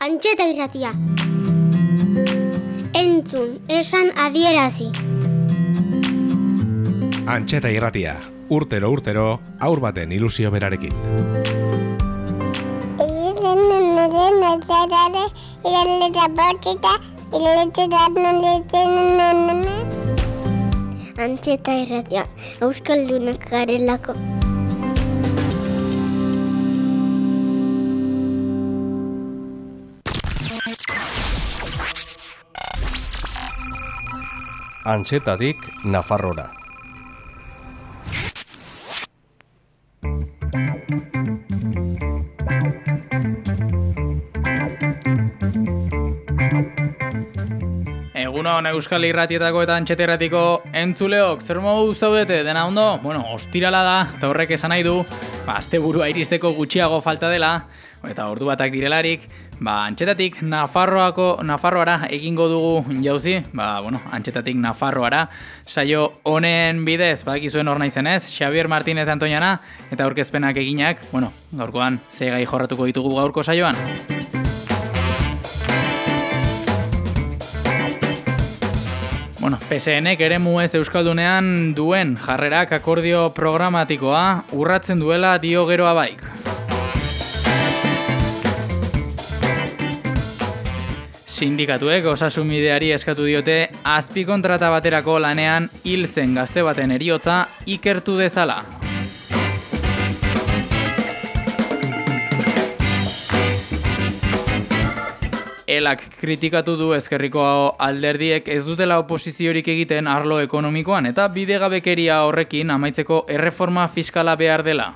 Antxeta irratia. Entzun, esan adierazi. Antxeta irratia, urtero urtero, aur baten ilusio berarekin. Antxeta irratia, euskaldunak garelako. Antxetadik Nafarrora. Egunon Euskal Irratietako eta Antxeterratiko entzuleok, zer modu zaudete, dena ondo? Bueno, ostirala da, eta horrek esan nahi du, ba, burua iristeko gutxiago falta dela, eta ordu batak direlarik, ba, antxetatik Nafarroako, Nafarroara egingo dugu jauzi, ba, bueno, antxetatik Nafarroara, saio honen bidez, ba, zuen hor naizenez, Xavier Martínez Antoñana, eta aurkezpenak eginak, bueno, gaurkoan, zeigai jorratuko ditugu gaurko saioan. Bueno, PSNek ere muez Euskaldunean duen jarrerak akordio programatikoa urratzen duela dio geroa baik. Sindikatuek osasumideari eskatu diote azpi kontrata baterako lanean hil zen gazte baten eriotza ikertu dezala. Elak kritikatu du ezkerriko alderdiek ez dutela oposiziorik egiten arlo ekonomikoan eta bidegabekeria horrekin amaitzeko erreforma fiskala behar dela.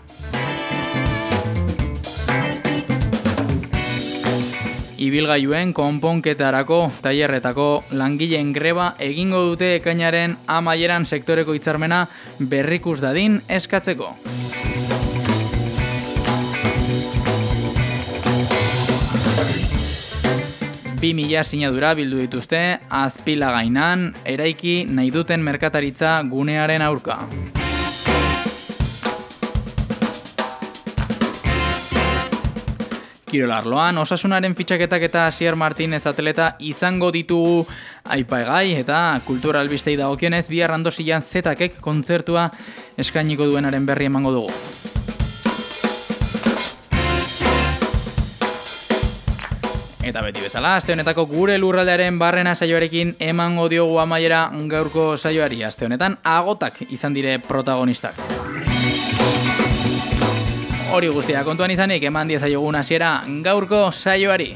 Ibilgailuen konponketarako tailerretako langileen greba egingo dute ekainaren amaieran sektoreko hitzarmena berrikus dadin eskatzeko. Bi mila sinadura bildu dituzte azpila gainan, eraiki nahi duten merkataritza gunearen aurka. Kirolarloan, osasunaren fitxaketak eta Asier Martinez atleta izango ditugu aipagai eta kultura albistei dagokionez bihar randosian zetakek kontzertua eskainiko duenaren berri emango dugu. Eta beti bezala, aste honetako gure lurraldearen barrena saioarekin emango diogu amaiera gaurko saioari. Aste honetan agotak izan dire protagonistak. Hori guztia kontuan izanik eman dia saiogun hasiera gaurko saioari.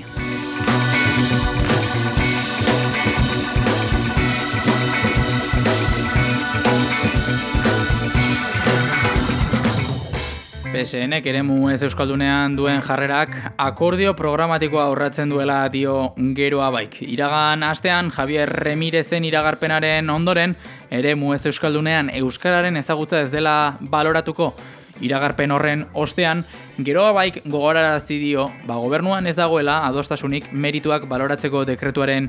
PSNek ere mu ez Euskaldunean duen jarrerak akordio programatikoa aurratzen duela dio geroa baik. Iragan astean Javier Remirezen iragarpenaren ondoren ere mu ez Euskaldunean Euskararen ezagutza ez dela baloratuko iragarpen horren ostean, geroa baik gogorarazi dio, ba gobernuan ez dagoela adostasunik merituak baloratzeko dekretuaren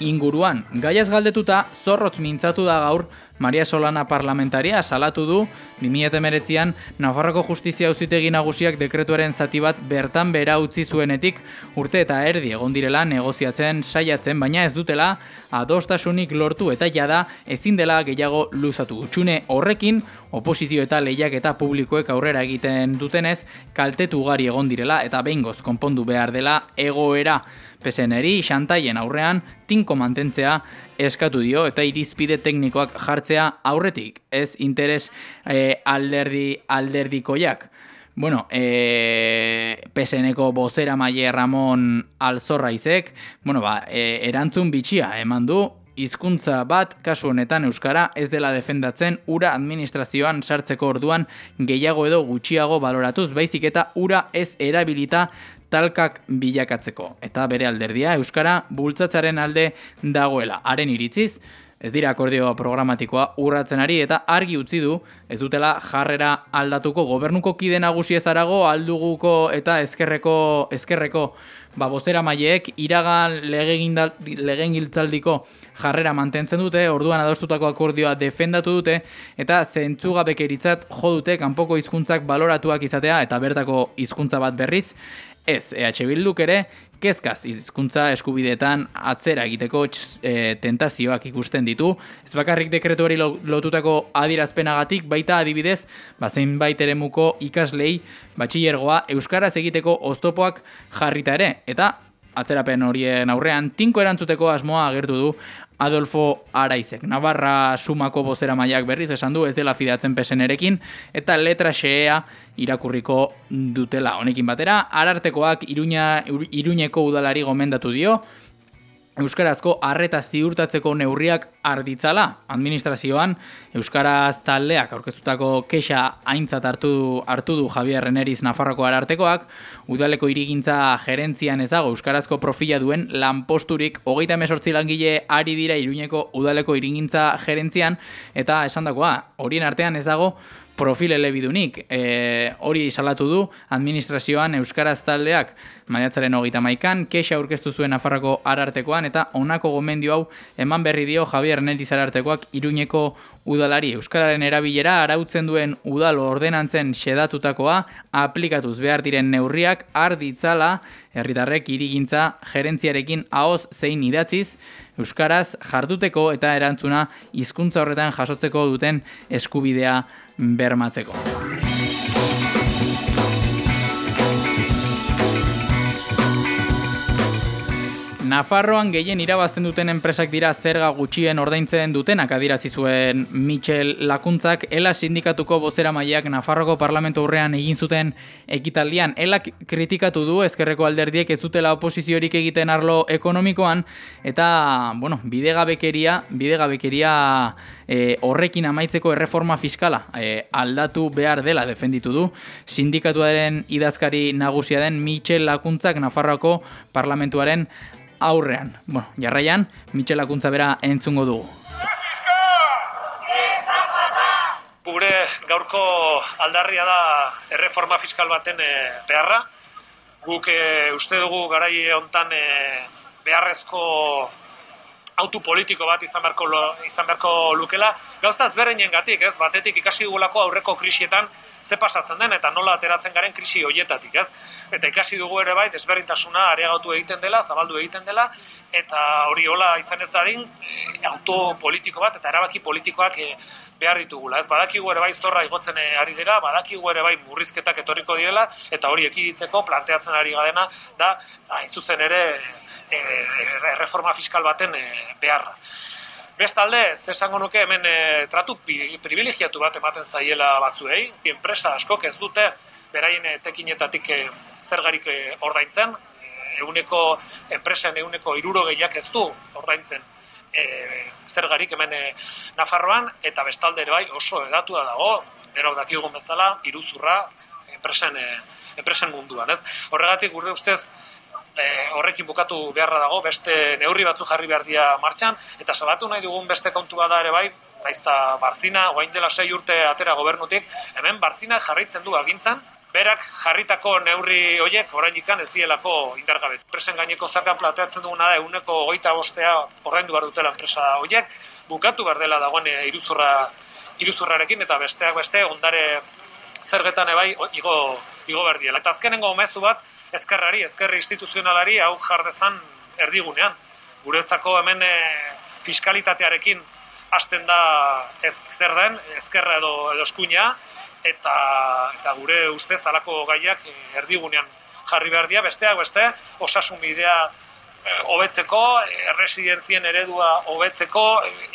inguruan. Gaiaz galdetuta, zorrotz mintzatu da gaur, Maria Solana parlamentaria salatu du 2019an Nafarroko Justizia Auzitegi Nagusiak dekretuaren zati bat bertan bera utzi zuenetik urte eta erdi egon direla negoziatzen saiatzen baina ez dutela adostasunik lortu eta jada ezin dela gehiago luzatu. Txune horrekin oposizio eta lehiak eta publikoek aurrera egiten dutenez kaltetu ugari egon direla eta behingoz konpondu behar dela egoera. PSNeri xantaien aurrean tinko mantentzea eskatu dio eta irizpide teknikoak jartzea aurretik, ez interes e, alderdi alderdikoiak. Bueno, e, PSNeko bozera maile Ramon Alzorraizek, bueno, ba, e, erantzun bitxia eman du, hizkuntza bat kasu honetan euskara ez dela defendatzen ura administrazioan sartzeko orduan gehiago edo gutxiago baloratuz. Baizik eta ura ez erabilita talkak bilakatzeko. Eta bere alderdia Euskara bultzatzaren alde dagoela. Haren iritziz, ez dira akordio programatikoa urratzen ari eta argi utzi du ez dutela jarrera aldatuko gobernuko kide nagusi ezarago alduguko eta ezkerreko ezkerreko ba bozera maileek iragan legengiltzaldiko jarrera mantentzen dute, orduan adostutako akordioa defendatu dute eta zentzugabekeritzat jo dute kanpoko hizkuntzak baloratuak izatea eta bertako hizkuntza bat berriz Ez, EH Bilduk ere kezkaz hizkuntza eskubideetan atzera egiteko e, tentazioak ikusten ditu. Ez bakarrik dekretuari lo- lotutako adierazpenagatik baita adibidez, ba zeinbait eremuko ikaslei batxilergoa euskaraz egiteko oztopoak jarrita ere eta atzerapen horien aurrean tinko erantzuteko asmoa agertu du Adolfo Araizek. Navarra sumako bozera maiak berriz esan du ez dela fidatzen pesenerekin eta letra xea irakurriko dutela. Honekin batera, arartekoak Iruña, Iruñeko udalari gomendatu dio, Euskarazko arreta ziurtatzeko neurriak arditzala. Administrazioan. Euskaraz taldeak aurkeztutako kexa aintzat hartu, hartu du Javier Reneriz Nafarroko arartekoak, udaleko irigintza gerentzian ez dago Euskarazko profila duen lanposturik. Hogeita emesortzi langile ari dira Iruñeko udaleko irigintza gerentzian, eta esandakoa horien artean ez dago profil elebidunik. E, hori salatu du administrazioan Euskaraz taldeak maiatzaren hogeita maikan, kexa aurkeztu zuen Nafarroko arartekoan eta honako gomendio hau eman berri dio Javier Neliz arartekoak Iruñeko udalari. Euskararen erabilera arautzen duen udalo ordenantzen xedatutakoa aplikatuz behar diren neurriak arditzala herritarrek irigintza gerentziarekin ahoz zein idatziz Euskaraz jarduteko eta erantzuna hizkuntza horretan jasotzeko duten eskubidea bermatzeko. Nafarroan gehien irabazten duten enpresak dira zerga gutxien ordaintzen dutenak adirazi zuen Michel Lakuntzak Ela sindikatuko bozera maileak Nafarroko parlamentu aurrean egin zuten ekitaldian. Elak kritikatu du ezkerreko alderdiek ez dutela oposiziorik egiten arlo ekonomikoan eta, bueno, bidegabekeria, bidegabekeria e, horrekin amaitzeko erreforma fiskala e, aldatu behar dela defenditu du. Sindikatuaren idazkari nagusia den Michel Lakuntzak Nafarroako parlamentuaren aurrean. Bueno, jarraian, Michel Lakuntza bera entzungo dugu. Gure gaurko aldarria da erreforma fiskal baten eh, beharra. Guk eh, uste dugu garai hontan eh, beharrezko autu politiko bat izan beharko, izan beharko lukela. Gauza ezberdinengatik, ez? Batetik ikasi dugulako aurreko krisietan ze pasatzen den eta nola ateratzen garen krisi hoietatik, ez? Eta ikasi dugu ere bai, desberdintasuna areagotu egiten dela, zabaldu egiten dela, eta hori hola izan ez dadin, e, auto politiko bat eta erabaki politikoak e, behar ditugula. Ez badakigu ere bai zorra igotzen eh, ari dira, badakigu ere bai murrizketak etorriko direla, eta hori ekiditzeko planteatzen ari gadena da, hain zuzen ere, e, erreforma fiskal baten e, beharra. Bestalde, ze esango nuke hemen e, tratu privilegiatu bat ematen zaiela batzuei, enpresa askok ez dute beraien etekinetatik e, zergarik e, ordaintzen, e, eguneko enpresen eguneko iruro gehiak ez du ordaintzen e, zergarik hemen e, Nafarroan, eta bestalde ere bai oso edatua dago, denok dakigun bezala, iruzurra enpresen, enpresen munduan, ez? Horregatik gure ustez e, horrekin bukatu beharra dago, beste neurri batzu jarri behar dira martxan, eta salatu nahi dugun beste kontu bada ere bai, naizta Barzina, oain dela sei urte atera gobernutik, hemen Barzina jarraitzen du agintzan, berak jarritako neurri horiek oraindikan ez dielako indargabetu. Enpresen gaineko zarkan plateatzen duguna da eguneko hogeita bostea ordaindu behar dutela enpresa horiek, bukatu behar dela dagoen iruzurra, iruzurrarekin eta besteak beste ondare zergetan ebai igo, igo behar diela. Eta azkenengo mezu bat, ezkerrari, ezkerri instituzionalari hau jardezan erdigunean. Guretzako hemen e, fiskalitatearekin hasten da ez zer den, ezkerra edo, eskuina, eta, eta gure ustez alako gaiak e, erdigunean jarri behar dira, besteak beste, osasun bidea e, hobetzeko, erresidentzien eredua hobetzeko,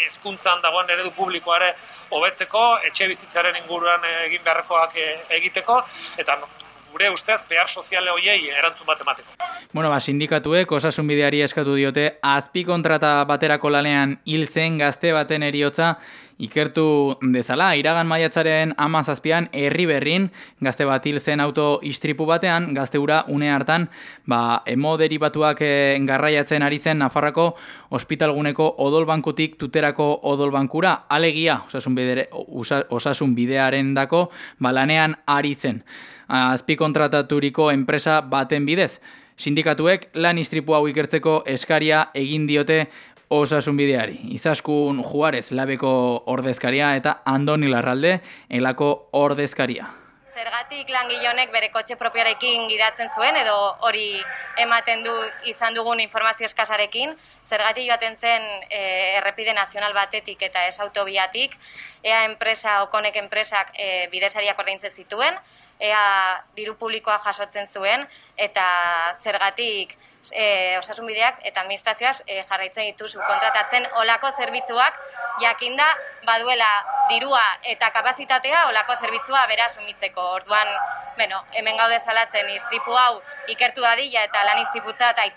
hezkuntzan dagoen eredu publikoare hobetzeko, etxe bizitzaren inguruan egin beharrekoak egiteko, eta gure ustez behar soziale hoiei erantzun bat emateko. Bueno, ba, sindikatuek osasun bideari eskatu diote azpikontrata baterako lanean hil zen gazte baten eriotza ikertu dezala. Iragan maiatzaren amazazpian herri berrin gazte bat hil zen auto istripu batean, gazte ura une hartan ba, emo derivatuak eh, garraiatzen ari zen Nafarrako ospitalguneko odolbankutik tuterako odolbankura, alegia osasun, bidere, usa, osasun bidearen dako ba, lanean ari zen azpikontrataturiko enpresa baten bidez. Sindikatuek lan istripu hau ikertzeko eskaria egin diote osasun bideari. Izaskun Juarez labeko ordezkaria eta Andoni Larralde elako ordezkaria. Zergatik langile honek bere kotxe propioarekin gidatzen zuen edo hori ematen du izan dugun informazio eskasarekin, zergatik joaten zen e, errepide nazional batetik eta ez autobiatik, ea enpresa, okonek enpresak e, bidesariak ordaintzen zituen, ea diru publikoa jasotzen zuen eta zergatik e, osasunbideak eta administrazioaz e, jarraitzen dituzu kontratatzen olako zerbitzuak jakinda baduela dirua eta kapazitatea olako zerbitzua bera sumitzeko. Orduan, bueno, hemen gaude salatzen istripu hau ikertu dadila eta lan istriputza eta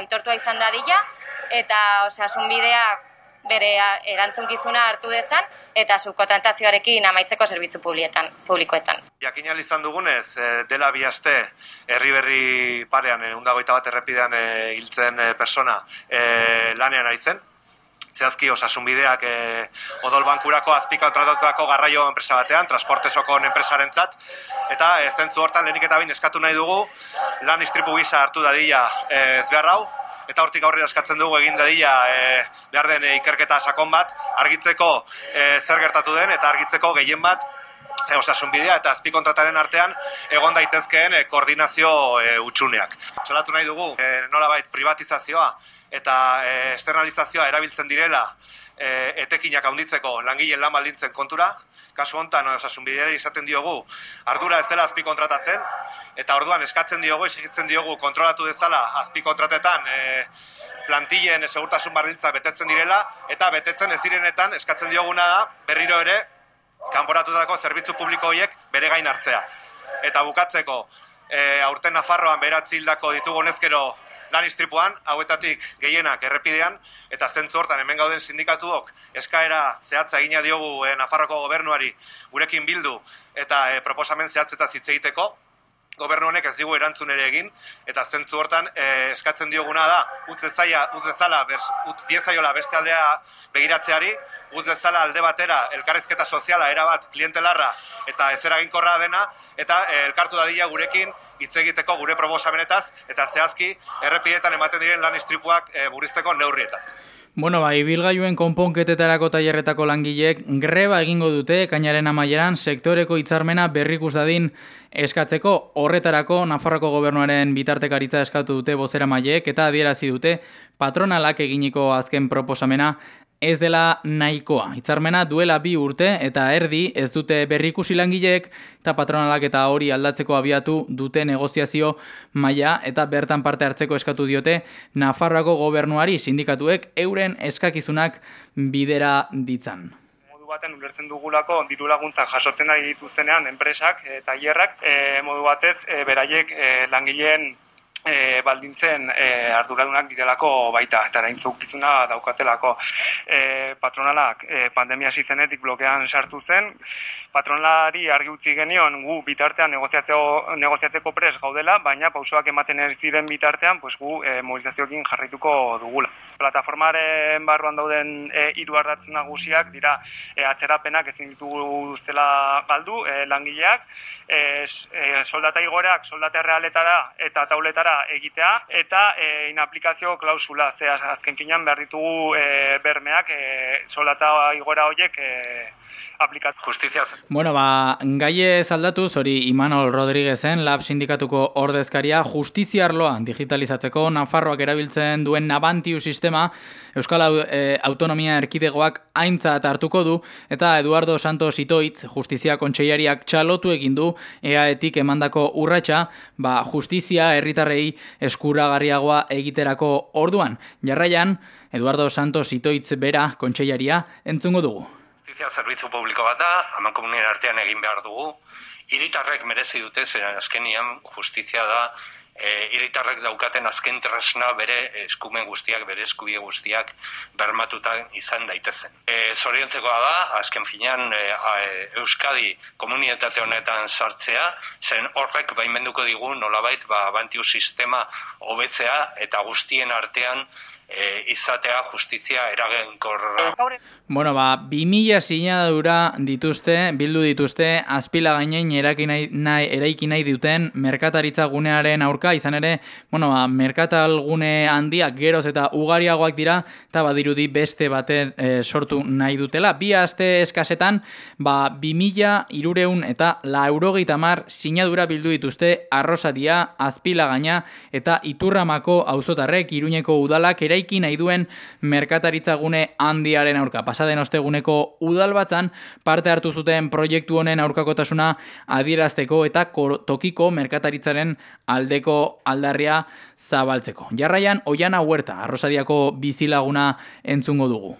aitortua izan dadila eta osasunbideak bere erantzunkizuna hartu dezan eta subkontratazioarekin amaitzeko zerbitzu publietan, publikoetan. Jakin izan dugunez, e, dela bi aste herri berri parean, e, undagoita bat errepidean e, hiltzen e, persona e, lanean ari zen, zehazki osasunbideak e, odol bankurako azpika tratatuako garraio enpresa batean, transportesoko enpresaren zat, eta e, zentzu hortan lehenik eta bain eskatu nahi dugu lan istripu gisa hartu dadila e, ez behar hau, eta hortik aurrera eskatzen dugu egin dadila e, behar den e, ikerketa sakon bat, argitzeko e, zer gertatu den eta argitzeko gehien bat e, osasun bidea eta azpikontrataren artean egon daitezkeen e, koordinazio e, utxuneak. Txolatu nahi dugu e, nolabait privatizazioa eta e, externalizazioa erabiltzen direla e, etekinak handitzeko langileen lan baldintzen kontura, kasu hontan osasun bideari izaten diogu ardura ez dela azpi kontratatzen eta orduan eskatzen diogu eskatzen diogu kontrolatu dezala azpi kontratetan e, plantilleen segurtasun bardintza betetzen direla eta betetzen ez direnetan eskatzen dioguna da berriro ere kanporatutako zerbitzu publiko horiek bere gain hartzea. Eta bukatzeko e, aurten Nafarroan beratzi hildako ditugu honezkero lan istripuan, hauetatik gehienak errepidean, eta zentzu hortan hemen gauden sindikatuok eskaera zehatza egina diogu e, Nafarroko gobernuari gurekin bildu eta e, proposamen zehatzeta hitz egiteko, gobernu honek ez digu erantzun ere egin eta zentzu hortan e, eskatzen dioguna da utz ezaia utz ezala utz diezaiola beste aldea begiratzeari utz ezala alde batera elkarrizketa soziala era bat klientelarra eta ez eraginkorra dena eta e, elkartu dadila gurekin hitz egiteko gure proposamenetaz eta zehazki errepidetan ematen diren lan istripuak e, burrizteko neurrietaz. Bueno, bai, bilgailuen konponketetarako tailerretako langilek greba egingo dute kainaren amaieran sektoreko hitzarmena berrikus dadin eskatzeko. Horretarako Nafarroko gobernuaren bitartekaritza eskatu dute bozera maiek eta adierazi dute patronalak eginiko azken proposamena. Ez dela nahikoa. Hitzarmena duela bi urte eta erdi ez dute berrikusi langileek eta patronalak eta hori aldatzeko abiatu dute negoziazio maila eta bertan parte hartzeko eskatu diote Nafarroako gobernuari sindikatuek euren eskakizunak bidera ditzan baten ulertzen dugulako diru laguntzak jasotzen ari dituztenean enpresak eta hierrak e, modu batez e, beraiek e, langileen e, baldintzen e, arduradunak direlako baita, eta kizuna daukatelako e, patronalak e, pandemia zizenetik blokean sartu zen, patronalari argi utzi genion gu bitartean negoziatzeko, negoziatzeko pres gaudela, baina pausoak ematen ez diren bitartean, pues gu e, mobilizazioekin jarraituko dugula. Plataformaren barruan dauden e, hiru ardatzen nagusiak dira e, atzerapenak ezin ditugu zela galdu, e, langileak, e, soldata igoreak, soldata realetara eta tauletara egitea eta e, inaplikazio klausula ze azken finean behar ditugu e, bermeak e, solata igora horiek e, aplikatu. Justizia Bueno, ba, gaie zaldatu, hori Imanol Rodriguezen, lab sindikatuko ordezkaria, justizia arloan digitalizatzeko Nafarroak erabiltzen duen Nabantiu sistema Euskal e, Autonomia Erkidegoak aintzat hartuko du eta Eduardo Santos Itoitz, justizia kontseiariak txalotu egin du EAEtik emandako urratsa, ba, justizia herritarrei eskuragarriagoa egiterako orduan. Jarraian, Eduardo Santos Itoitz bera kontseiaria entzungo dugu justizia zerbitzu publiko bat da, haman komunien artean egin behar dugu. Iritarrek merezi dute, zer azkenian justizia da, e, iritarrek daukaten azken tresna bere eskumen guztiak, bere eskubide guztiak bermatuta izan daitezen. E, zoriontzekoa da, azken finean e, Euskadi komunitate honetan sartzea, zen horrek baimenduko digu nolabait ba, bantiu sistema hobetzea eta guztien artean e, izatea justizia eragenkorra. Bueno, ba, 2000 sinadura dituzte, bildu dituzte, azpila gainen eraiki nahi, nahi, eraiki nahi duten merkataritza gunearen aurka, izan ere, bueno, ba, merkatal gune handiak geroz eta ugariagoak dira, eta badirudi beste bate e, sortu nahi dutela. Bi aste eskasetan, ba, 2000 irureun eta la eurogeita mar sinadura bildu dituzte arrosadia, azpila gaina, eta iturramako auzotarrek iruñeko udalak eraiki nahi duen merkataritza gune handiaren aurka pasaden osteguneko udalbatzan parte hartu zuten proiektu honen aurkakotasuna adierazteko eta tokiko merkataritzaren aldeko aldarria zabaltzeko. Jarraian, Oiana Huerta, arrosadiako bizilaguna entzungo dugu.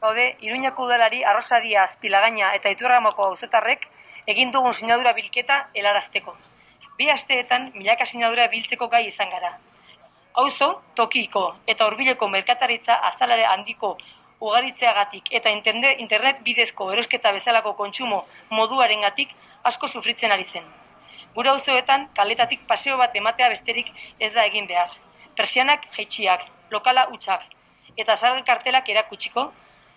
Gaude, Iruñako udalari arrosadia azpilagaina eta iturramoko auzotarrek egin dugun sinadura bilketa helarazteko. Bi asteetan milaka sinadura biltzeko gai izan gara. Auzo, tokiko eta hurbileko merkataritza azalare handiko ugaritzeagatik eta internet bidezko erosketa bezalako kontsumo moduarengatik asko sufritzen ari zen. Gura auzoetan kaletatik paseo bat ematea besterik ez da egin behar. Persianak jaitsiak, lokala utxak eta salga kartelak erakutsiko,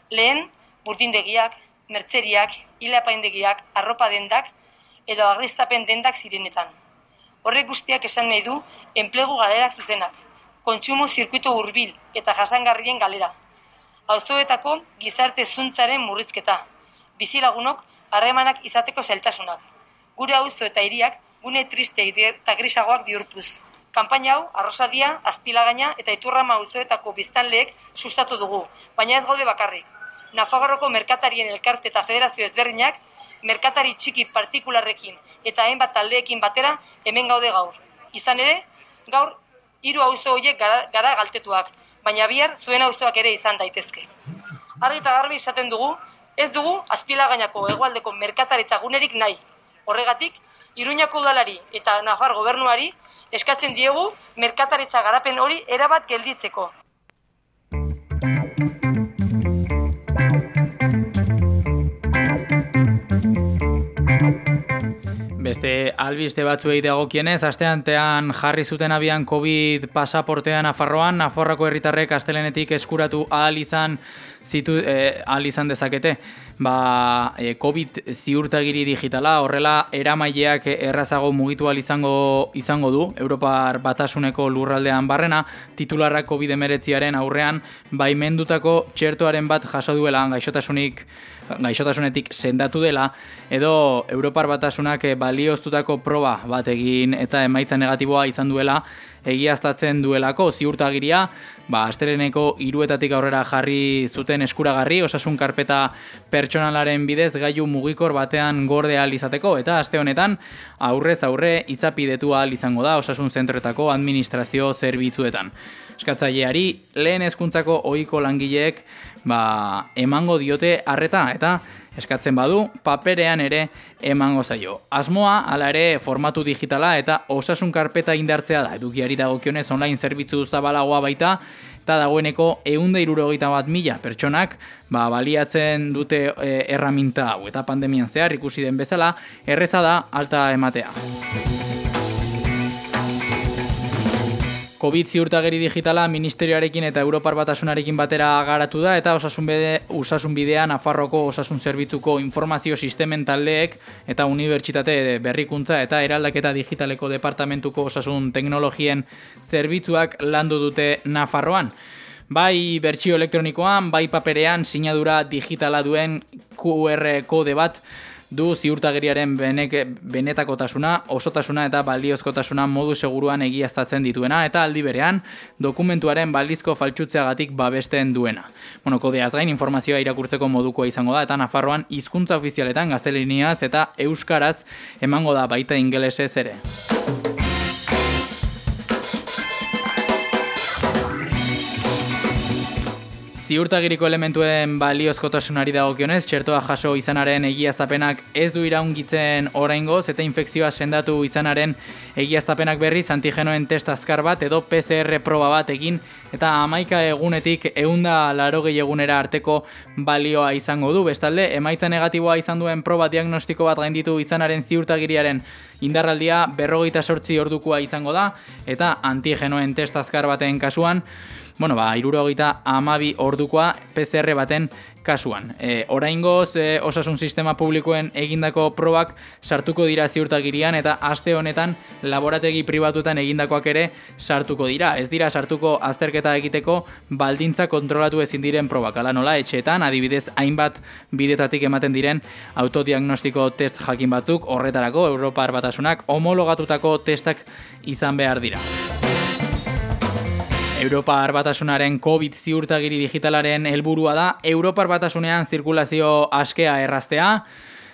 lehen burdindegiak, mertzeriak, hilapaindegiak, arropa dendak edo agriztapen dendak zirenetan. Horrek guztiak esan nahi du enplegu galerak zuzenak, kontsumo zirkuito hurbil eta jasangarrien galera, auzoetako gizarte zuntzaren murrizketa. Bizilagunok harremanak izateko zeltasunak. Gure auzo eta hiriak gune triste eta grisagoak bihurtuz. Kampaina hau, arrosadia, azpilagaina eta iturrama auzoetako biztanleek sustatu dugu, baina ez gaude bakarrik. Nafagarroko merkatarien elkarte eta federazio ezberdinak, merkatari txiki partikularrekin eta hainbat taldeekin batera hemen gaude gaur. Izan ere, gaur hiru auzo horiek gara, gara galtetuak, baina bihar zuen auzoak ere izan daitezke. Argi eta garbi esaten dugu, ez dugu azpilagainako hegoaldeko merkataritza gunerik nahi. Horregatik, Iruñako udalari eta Nafar gobernuari eskatzen diegu merkataritza garapen hori erabat gelditzeko. Beste albiste batzuei dagokienez, asteantean jarri zuten abian COVID pasaportean Nafarroan, Nafarroako herritarrek astelenetik eskuratu ahal izan zitu eh, ahal izan dezakete. Ba, eh, COVID ziurtagiri digitala, horrela eramaileak errazago mugitu ahal izango izango du Europar Batasuneko lurraldean barrena, titularra COVID-19 aurrean baimendutako txertoaren bat jaso duela gaixotasunik gaixotasunetik sendatu dela, edo Europar Batasunak eh, balioztutako proba bat egin eta emaitza negatiboa izan duela, egiaztatzen duelako ziurtagiria, ba, astereneko iruetatik aurrera jarri zuten eskuragarri, osasun karpeta pertsonalaren bidez gaiu mugikor batean gorde ahal izateko, eta aste honetan aurrez aurre izapidetu ahal izango da osasun zentroetako administrazio zerbitzuetan. Eskatzaileari lehen hezkuntzako ohiko langileek ba, emango diote harreta eta eskatzen badu paperean ere emango zaio. Asmoa hala ere formatu digitala eta osasun karpeta indartzea da. Edukiari dagokionez online zerbitzu zabalagoa baita eta dagoeneko eunda irurogeita bat mila pertsonak ba, baliatzen dute e, erraminta hau eta pandemian zehar ikusi den bezala erreza da alta ematea. COVID ziurtageri digitala ministerioarekin eta Europar Batasunarekin batera garatu da eta osasun, bide, osasun bidean Nafarroko osasun zerbitzuko informazio sistemen taldeek eta unibertsitate berrikuntza eta eraldaketa digitaleko departamentuko osasun teknologien zerbitzuak landu dute Nafarroan. Bai bertsio elektronikoan, bai paperean sinadura digitala duen QR kode bat du ziurtagiriaren beneke, benetakotasuna, osotasuna eta baliozkotasuna modu seguruan egiaztatzen dituena eta aldi berean dokumentuaren baldizko faltsutzeagatik babesten duena. Bueno, kodeaz gain informazioa irakurtzeko modukoa izango da eta Nafarroan hizkuntza ofizialetan gazteliniaz eta euskaraz emango da baita ingelesez ere. Ziurtagiriko elementuen baliozkotasunari dagokionez, txertoa jaso izanaren egiaztapenak ez du iraungitzen oraingoz eta infekzioa sendatu izanaren egiaztapenak berriz antigenoen test azkar bat edo PCR proba bat egin eta amaika egunetik eunda laro egunera arteko balioa izango du. Bestalde, emaitza negatiboa izan duen proba diagnostiko bat gainditu izanaren ziurtagiriaren indarraldia berrogeita sortzi ordukoa izango da eta antigenoen test azkar baten kasuan bueno, ba, iruro amabi ordukoa PCR baten kasuan. E, oraingoz e, osasun sistema publikoen egindako probak sartuko dira ziurtagirian eta aste honetan laborategi pribatuetan egindakoak ere sartuko dira. Ez dira sartuko azterketa egiteko baldintza kontrolatu ezin diren probak. Ala nola, etxeetan, adibidez, hainbat bidetatik ematen diren autodiagnostiko test jakin batzuk horretarako Europar batasunak homologatutako testak izan behar dira. Europa Arbatasunaren COVID ziurtagiri digitalaren helburua da Europa Arbatasunean zirkulazio askea erraztea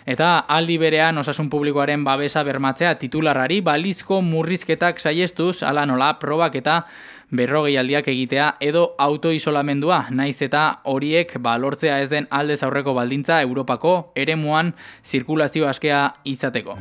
eta aldi berean osasun publikoaren babesa bermatzea titularrari balizko murrizketak saiestuz ala nola probak eta berrogei aldiak egitea edo autoisolamendua naiz eta horiek balortzea ez den aldez aurreko baldintza Europako eremuan zirkulazio askea izateko.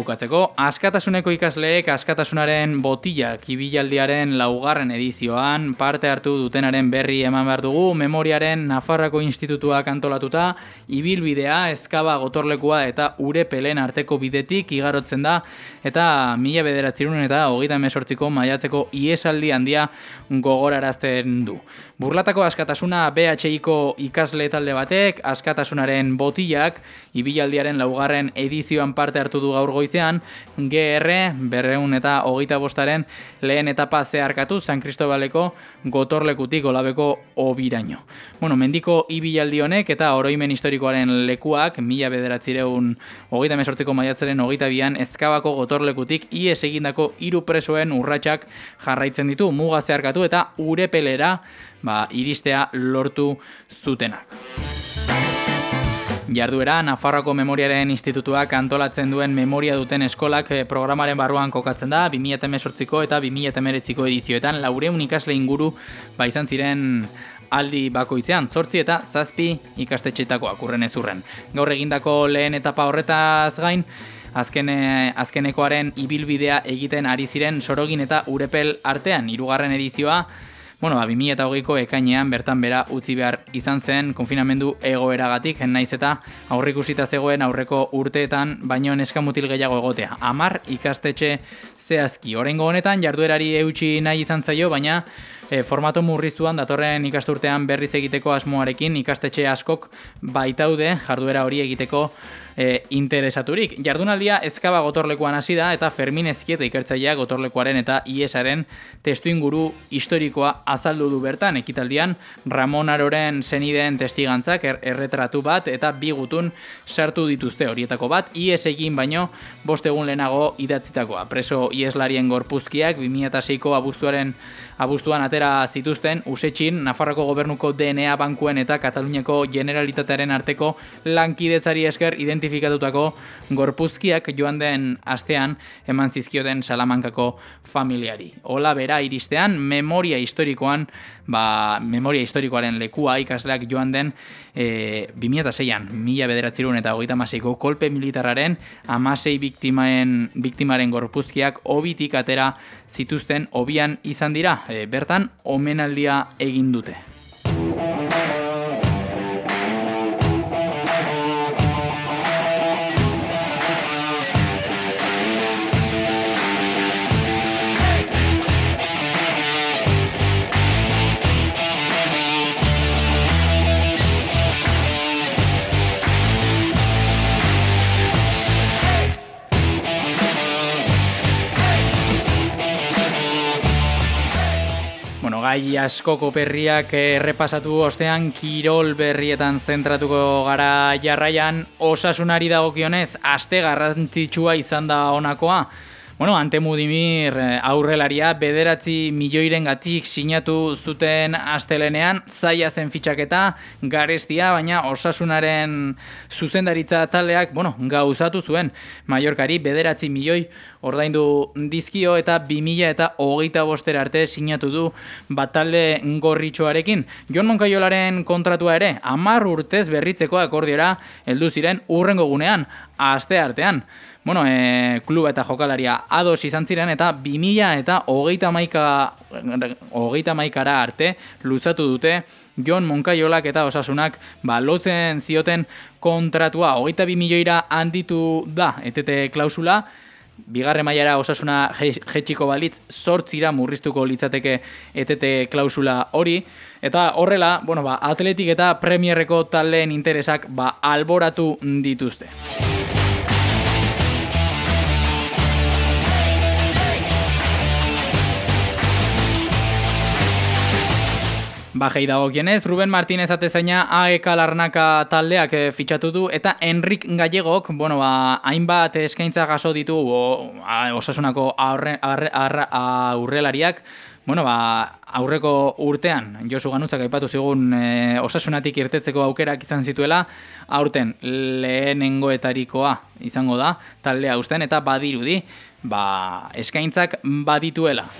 Bukatzeko, askatasuneko ikasleek askatasunaren botillak ibilaldiaren laugarren edizioan parte hartu dutenaren berri eman behar dugu, memoriaren Nafarrako Institutuak antolatuta, ibilbidea, ezkaba gotorlekua eta ure pelen arteko bidetik igarotzen da, eta mila bederatzerun eta hogeita mesortziko maiatzeko iesaldi handia gogorarazten du. Burlatako askatasuna BHIko ikasle talde batek, askatasunaren botillak, ibilaldiaren laugarren edizioan parte hartu du gaur goizean, GR, berreun eta hogeita bostaren lehen etapa zeharkatu San Cristobaleko gotorlekutik olabeko obiraino. Bueno, mendiko ibilaldi honek eta oroimen historikoaren lekuak, mila bederatzireun hogeita mesortzeko maiatzaren hogeita bian, ezkabako gotorlekutik ies egindako hiru presoen urratsak jarraitzen ditu, muga zeharkatu eta urepelera, ba, iristea lortu zutenak. Jarduera, Nafarroko Memoriaren Institutuak antolatzen duen memoria duten eskolak eh, programaren barruan kokatzen da, 2018ko eta 2018ko edizioetan, laureun ikasle inguru ba izan ziren aldi bakoitzean, zortzi eta zazpi ikastetxetako akurren ezurren. Gaur egindako lehen etapa horretaz gain, azkene, azkenekoaren ibilbidea egiten ari ziren sorogin eta urepel artean, hirugarren edizioa, Bueno, ba, 2008ko ekainean bertan bera utzi behar izan zen konfinamendu egoeragatik, naiz eta aurrikusita zegoen aurreko urteetan baino neskamutil gehiago egotea. Amar ikastetxe zehazki. Horengo honetan jarduerari eutxi nahi izan zaio, baina e, formato murriztuan datorren ikasturtean berriz egiteko asmoarekin ikastetxe askok baitaude jarduera hori egiteko e, interesaturik. Jardunaldia ezkaba gotorlekuan hasi da eta Fermin Ezkieta ikertzailea gotorlekuaren eta IESaren testu inguru historikoa azaldu du bertan ekitaldian Ramon Aroren zenideen testigantzak er, erretratu bat eta bi gutun sartu dituzte horietako bat IES egin baino bost egun lehenago idatzitakoa. Preso IESlarien gorpuzkiak 2006ko abuztuaren abuztuan atera zituzten usetxin Nafarroko gobernuko DNA bankuen eta Kataluniako generalitatearen arteko lankidetzari esker identifikatutako gorpuzkiak joan den astean eman zizkioten Salamankako familiari. Ola bera iristean memoria historikoan, ba, memoria historikoaren lekua ikasleak joan den e, 2006an, mila bederatzerun eta hogeita maseiko kolpe militarraren amasei biktimaen, biktimaren gorpuzkiak obitik atera zituzten obian izan dira, e, bertan omenaldia egin dute. Gai askoko perriak errepasatu ostean kirol berrietan zentratuko gara jarraian osasunari dagokionez aste garrantzitsua izan da honakoa. Bueno, Ante Mudimir eh, aurrelaria bederatzi milioiren gatik sinatu zuten astelenean, zaila zen fitxaketa, garestia, baina osasunaren zuzendaritza taldeak, bueno, gauzatu zuen, Mallorcari bederatzi milioi ordaindu dizkio eta 2000 eta hogeita bostera arte sinatu du batalde gorritxoarekin. Jon Monkaiolaren kontratua ere, amar urtez berritzeko akordiora heldu ziren urrengo gunean, aste artean bueno, e, kluba eta jokalaria ados izan ziren eta 2000 eta hogeita maika, hogeita maikara arte luzatu dute Jon Monkaiolak eta osasunak ba, zioten kontratua. Hogeita bi milioira handitu da etete klausula. Bigarre mailara osasuna je- jetxiko balitz, sortzira murriztuko litzateke etete klausula hori, eta horrela, bueno, ba, atletik eta premierreko taldeen interesak ba, alboratu dituzte. Bajei dagokienez, Ruben Martínez atezaina AEK Larnaka taldeak eh, fitxatu du eta Enrik Gallegok, bueno, ba, hainbat eskaintza jaso ditu o, a, osasunako aurre, arre, arra- aurrelariak, bueno, ba, aurreko urtean Josu Ganutzak aipatu zigun e, osasunatik irtetzeko aukerak izan zituela, aurten lehenengoetarikoa izango da taldea usten eta badirudi, ba, eskaintzak badituela.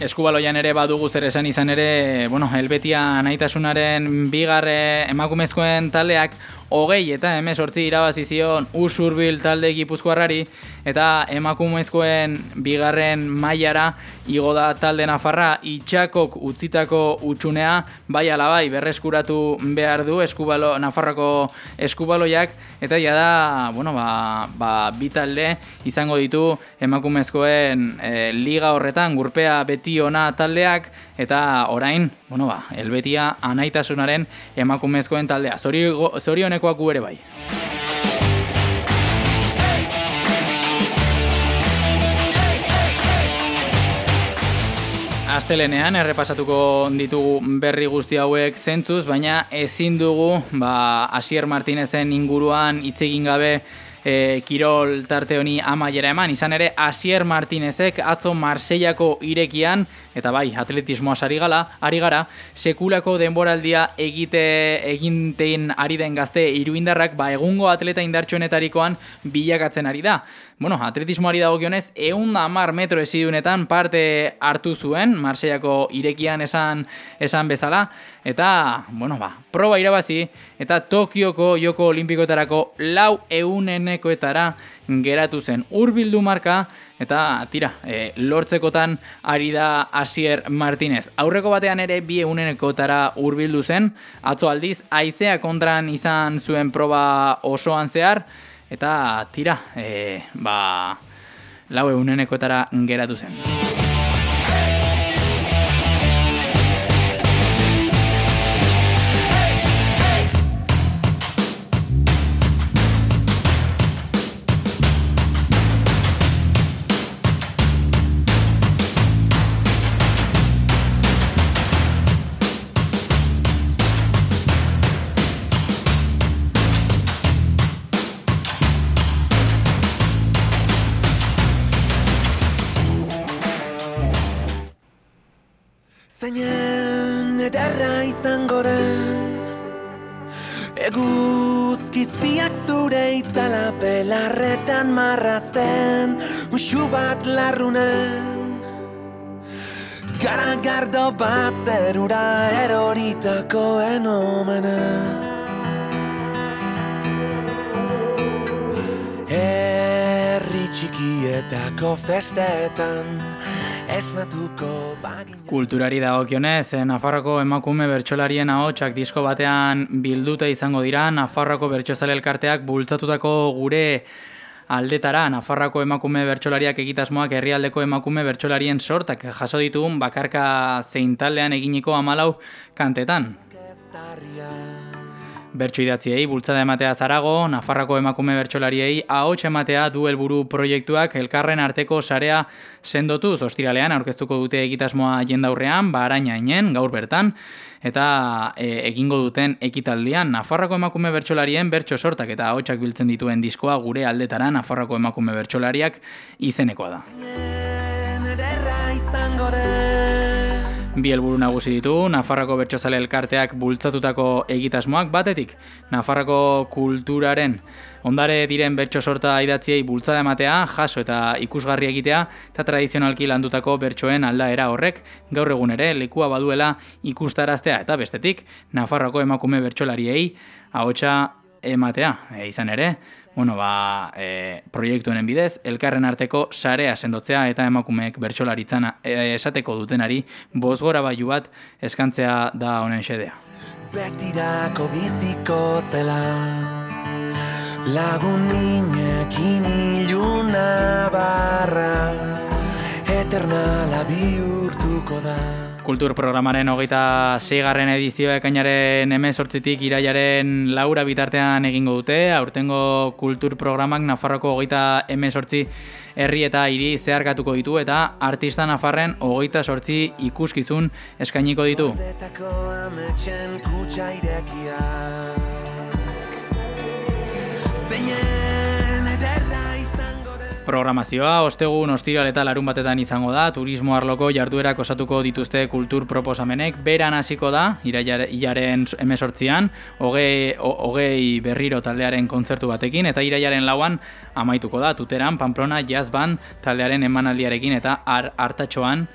Eskubaloian ere badugu zer esan izan ere, bueno, Helbetia naitasunaren bigarre emakumezkoen taldeak hogei eta emezortzi irabazi zion usurbil talde gipuzkoarrari eta emakumezkoen bigarren mailara igo da talde nafarra itxakok utzitako utxunea bai alabai berreskuratu behar du eskubalo, nafarrako eskubaloiak eta ja da, bueno, ba, ba, bi talde izango ditu emakumezkoen eh, liga horretan gurpea beti ona taldeak eta orain, bueno ba, elbetia anaitasunaren emakumezkoen taldea. Zori, zorionekoak gu ere bai. Astelenean errepasatuko ditugu berri guzti hauek zentzuz, baina ezin dugu ba, Asier Martinezen inguruan hitz egin gabe e, Kirol tarte honi amaiera eman. Izan ere, Asier Martinezek atzo Marsellako irekian, eta bai, atletismoa ari gala, ari gara, sekulako denboraldia egite egintein ari den gazte iruindarrak, ba, egungo atleta indartsuenetarikoan bilakatzen ari da. Bueno, atletismoari dagokionez, egun da mar metro esidunetan parte hartu zuen, Marsellako irekian esan, esan bezala, eta, bueno, ba, proba irabazi, eta Tokioko joko olimpikoetarako lau eunenekoetara geratu zen urbildu marka, eta tira, e, lortzekotan ari da Asier Martinez. Aurreko batean ere bi egunenekotara urbildu zen, atzo aldiz, aizea kontran izan zuen proba osoan zehar, eta tira, e, ba, lau egunenekotara geratu zen. Itzala pelarretan marrazten Muxu bat larrunen. Garagardo bat zerura eroritakoen omenez Herri txikietako festetan esnatuko bagin Kulturari dagokionez, eh, Nafarroko emakume bertsolarien ahotsak disko batean bilduta izango dira, Nafarroko bertsozale elkarteak bultzatutako gure aldetara, Nafarrako emakume bertsolariak egitasmoak herrialdeko emakume bertsolarien sortak jaso ditugun bakarka zein taldean eginiko amalau kantetan. Bertso idatziei bultzada ematea zarago, Nafarrako emakume bertsolariei ahots ematea du helburu proiektuak elkarren arteko sarea sendotuz ostiralean aurkeztuko dute egitasmoa jendaurrean, baraina inen, gaur bertan, eta e, egingo duten ekitaldian Nafarrako emakume bertsolarien bertso sortak eta ahotsak biltzen dituen diskoa gure aldetara Nafarrako emakume bertsolariak izenekoa da. Bi helburu nagusi ditu, Nafarroko bertsozale elkarteak bultzatutako egitasmoak batetik, Nafarroko kulturaren ondare diren bertso sorta idatziei bultzada ematea, jaso eta ikusgarri egitea, eta tradizionalki landutako bertsoen aldaera horrek, gaur egun ere lekua baduela ikustaraztea, eta bestetik, Nafarroko emakume bertsolariei ahotsa ematea. E, izan ere, bueno, ba, e, proiektu honen bidez, elkarren arteko sarea sendotzea eta emakumeek bertsolaritzan e, esateko dutenari bozgora baiu bat eskantzea da honen xedea. Betirako biziko zela Lagun ninekin iluna barra Eternala bihurtuko da Kultur programaren hogeita seigarren edizioa ekainaren emezortzitik iraiaren laura bitartean egingo dute. Aurtengo kultur programak Nafarroko hogeita emezortzi herri eta hiri zeharkatuko ditu eta artista Nafarren hogeita sortzi ikuskizun eskainiko ditu. Programazioa ostegun ostiral eta larun batetan izango da, turismo arloko jarduerak osatuko dituzte kultur proposamenek, beran hasiko da, iraiaren emesortzian, hogei, ho- hogei berriro taldearen kontzertu batekin, eta iraiaren lauan amaituko da, tuteran, Pamplona Jazz Band taldearen emanaldiarekin, eta ar, hartatxoan,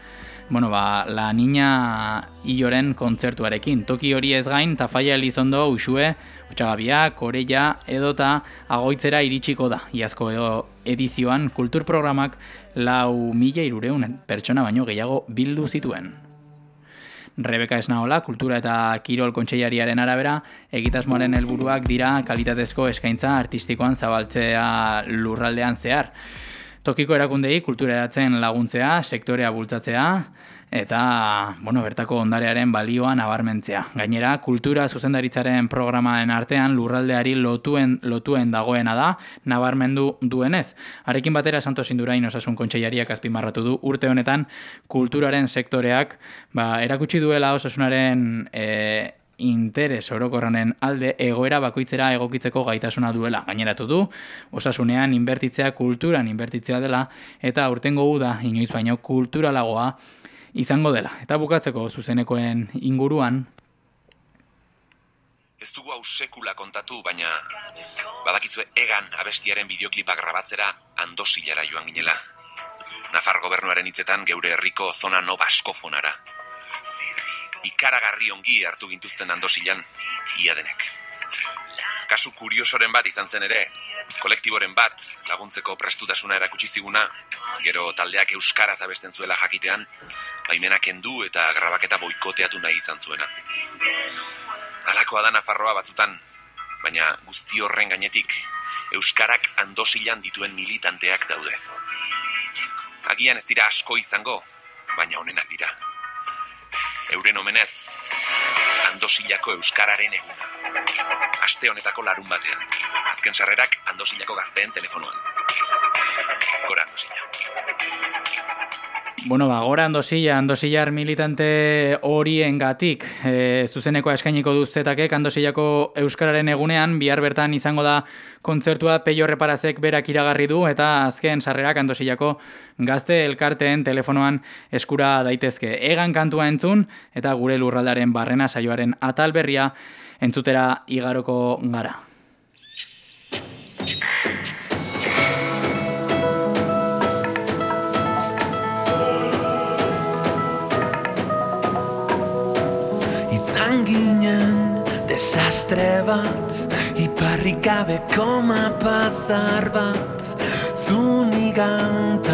bueno, ba, la niña Illoren kontzertuarekin. Toki hori ez gain, Tafaia Elizondo, Uxue, Otxagabia, Koreia, edota agoitzera iritsiko da. Iazko edo edizioan kultur programak lau mila irureun pertsona baino gehiago bildu zituen. Rebeka Esnaola, kultura eta kirol kontseilariaren arabera, egitasmoaren helburuak dira kalitatezko eskaintza artistikoan zabaltzea lurraldean zehar. Tokiko erakundei kultura edatzen laguntzea, sektorea bultzatzea, eta bueno, bertako ondarearen balioa nabarmentzea. Gainera, kultura zuzendaritzaren programaren artean lurraldeari lotuen, lotuen dagoena da, nabarmendu duenez. Arekin batera Santos Indurain osasun kontseilariak azpimarratu du urte honetan kulturaren sektoreak ba, erakutsi duela osasunaren e, interes orokorranen alde egoera bakoitzera egokitzeko gaitasuna duela. Gaineratu du, osasunean inbertitzea kulturan inbertitzea dela eta urtengo uda inoiz baino kulturalagoa izango dela. Eta bukatzeko zuzenekoen inguruan, Ez dugu hau sekula kontatu, baina badakizue egan abestiaren bideoklipak grabatzera andosilara joan ginela. Nafar gobernuaren hitzetan geure herriko zona no baskofonara. Ikaragarri ongi hartu gintuzten andosilan, ia denek. Kasu kuriosoren bat izan zen ere, kolektiboren bat laguntzeko prestutasuna erakutsi ziguna, gero taldeak euskaraz abesten zuela jakitean, baimena kendu eta grabaketa boikoteatu nahi izan zuena. Alakoa da Nafarroa batzutan, baina guzti horren gainetik, Euskarak andosilan dituen militanteak daude. Agian ez dira asko izango, baina honenak dira. Euren omenez, andosilako Euskararen eguna. Aste honetako larun batean. Azken sarrerak andosilako gazteen telefonoan. Gora andosila. Bueno, ba, gora andosilla, andosillar militante horien gatik, e, zuzenekoa eskainiko duzetakek andosillako Euskararen egunean, bihar bertan izango da kontzertua peio reparazek berak iragarri du, eta azken sarrerak andosillako gazte elkarteen telefonoan eskura daitezke. Egan kantua entzun, eta gure lurraldaren barrena saioaren atal berria entzutera igaroko gara. Ginen desastre bat Iparrik gabeko mapazar bat Zunigantan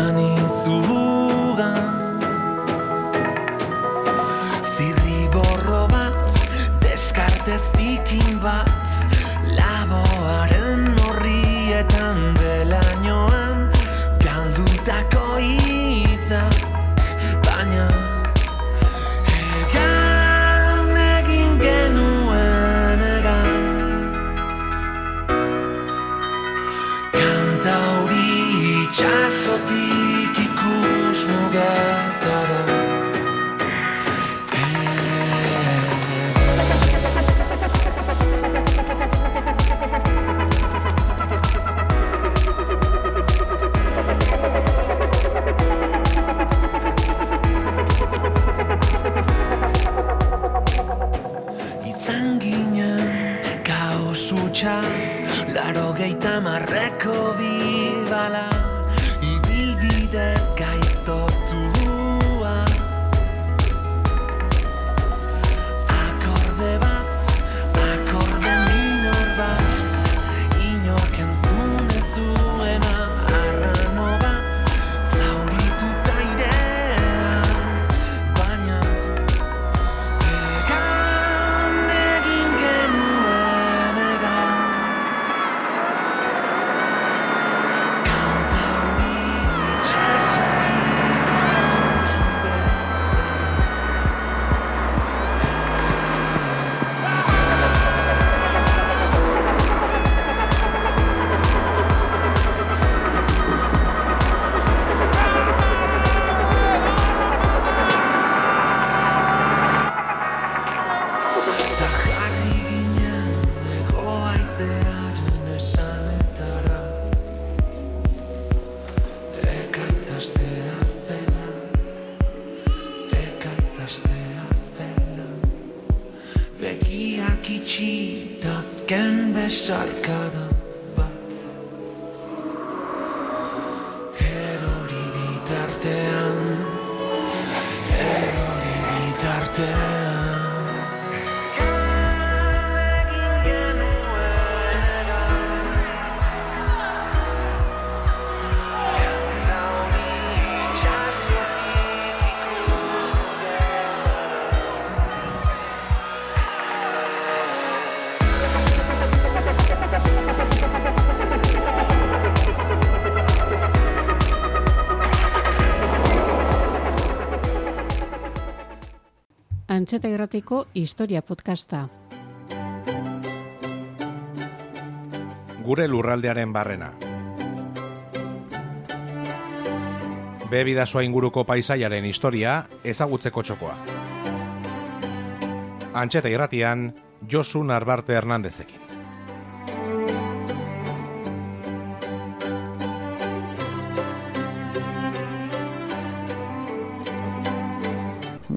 chiama Viva la Antxeta irratiko historia podcasta. Gure lurraldearen barrena. Be bidasoa inguruko paisaiaren historia ezagutzeko txokoa. Antxeta irratian, Josu Narbarte Hernandezekin.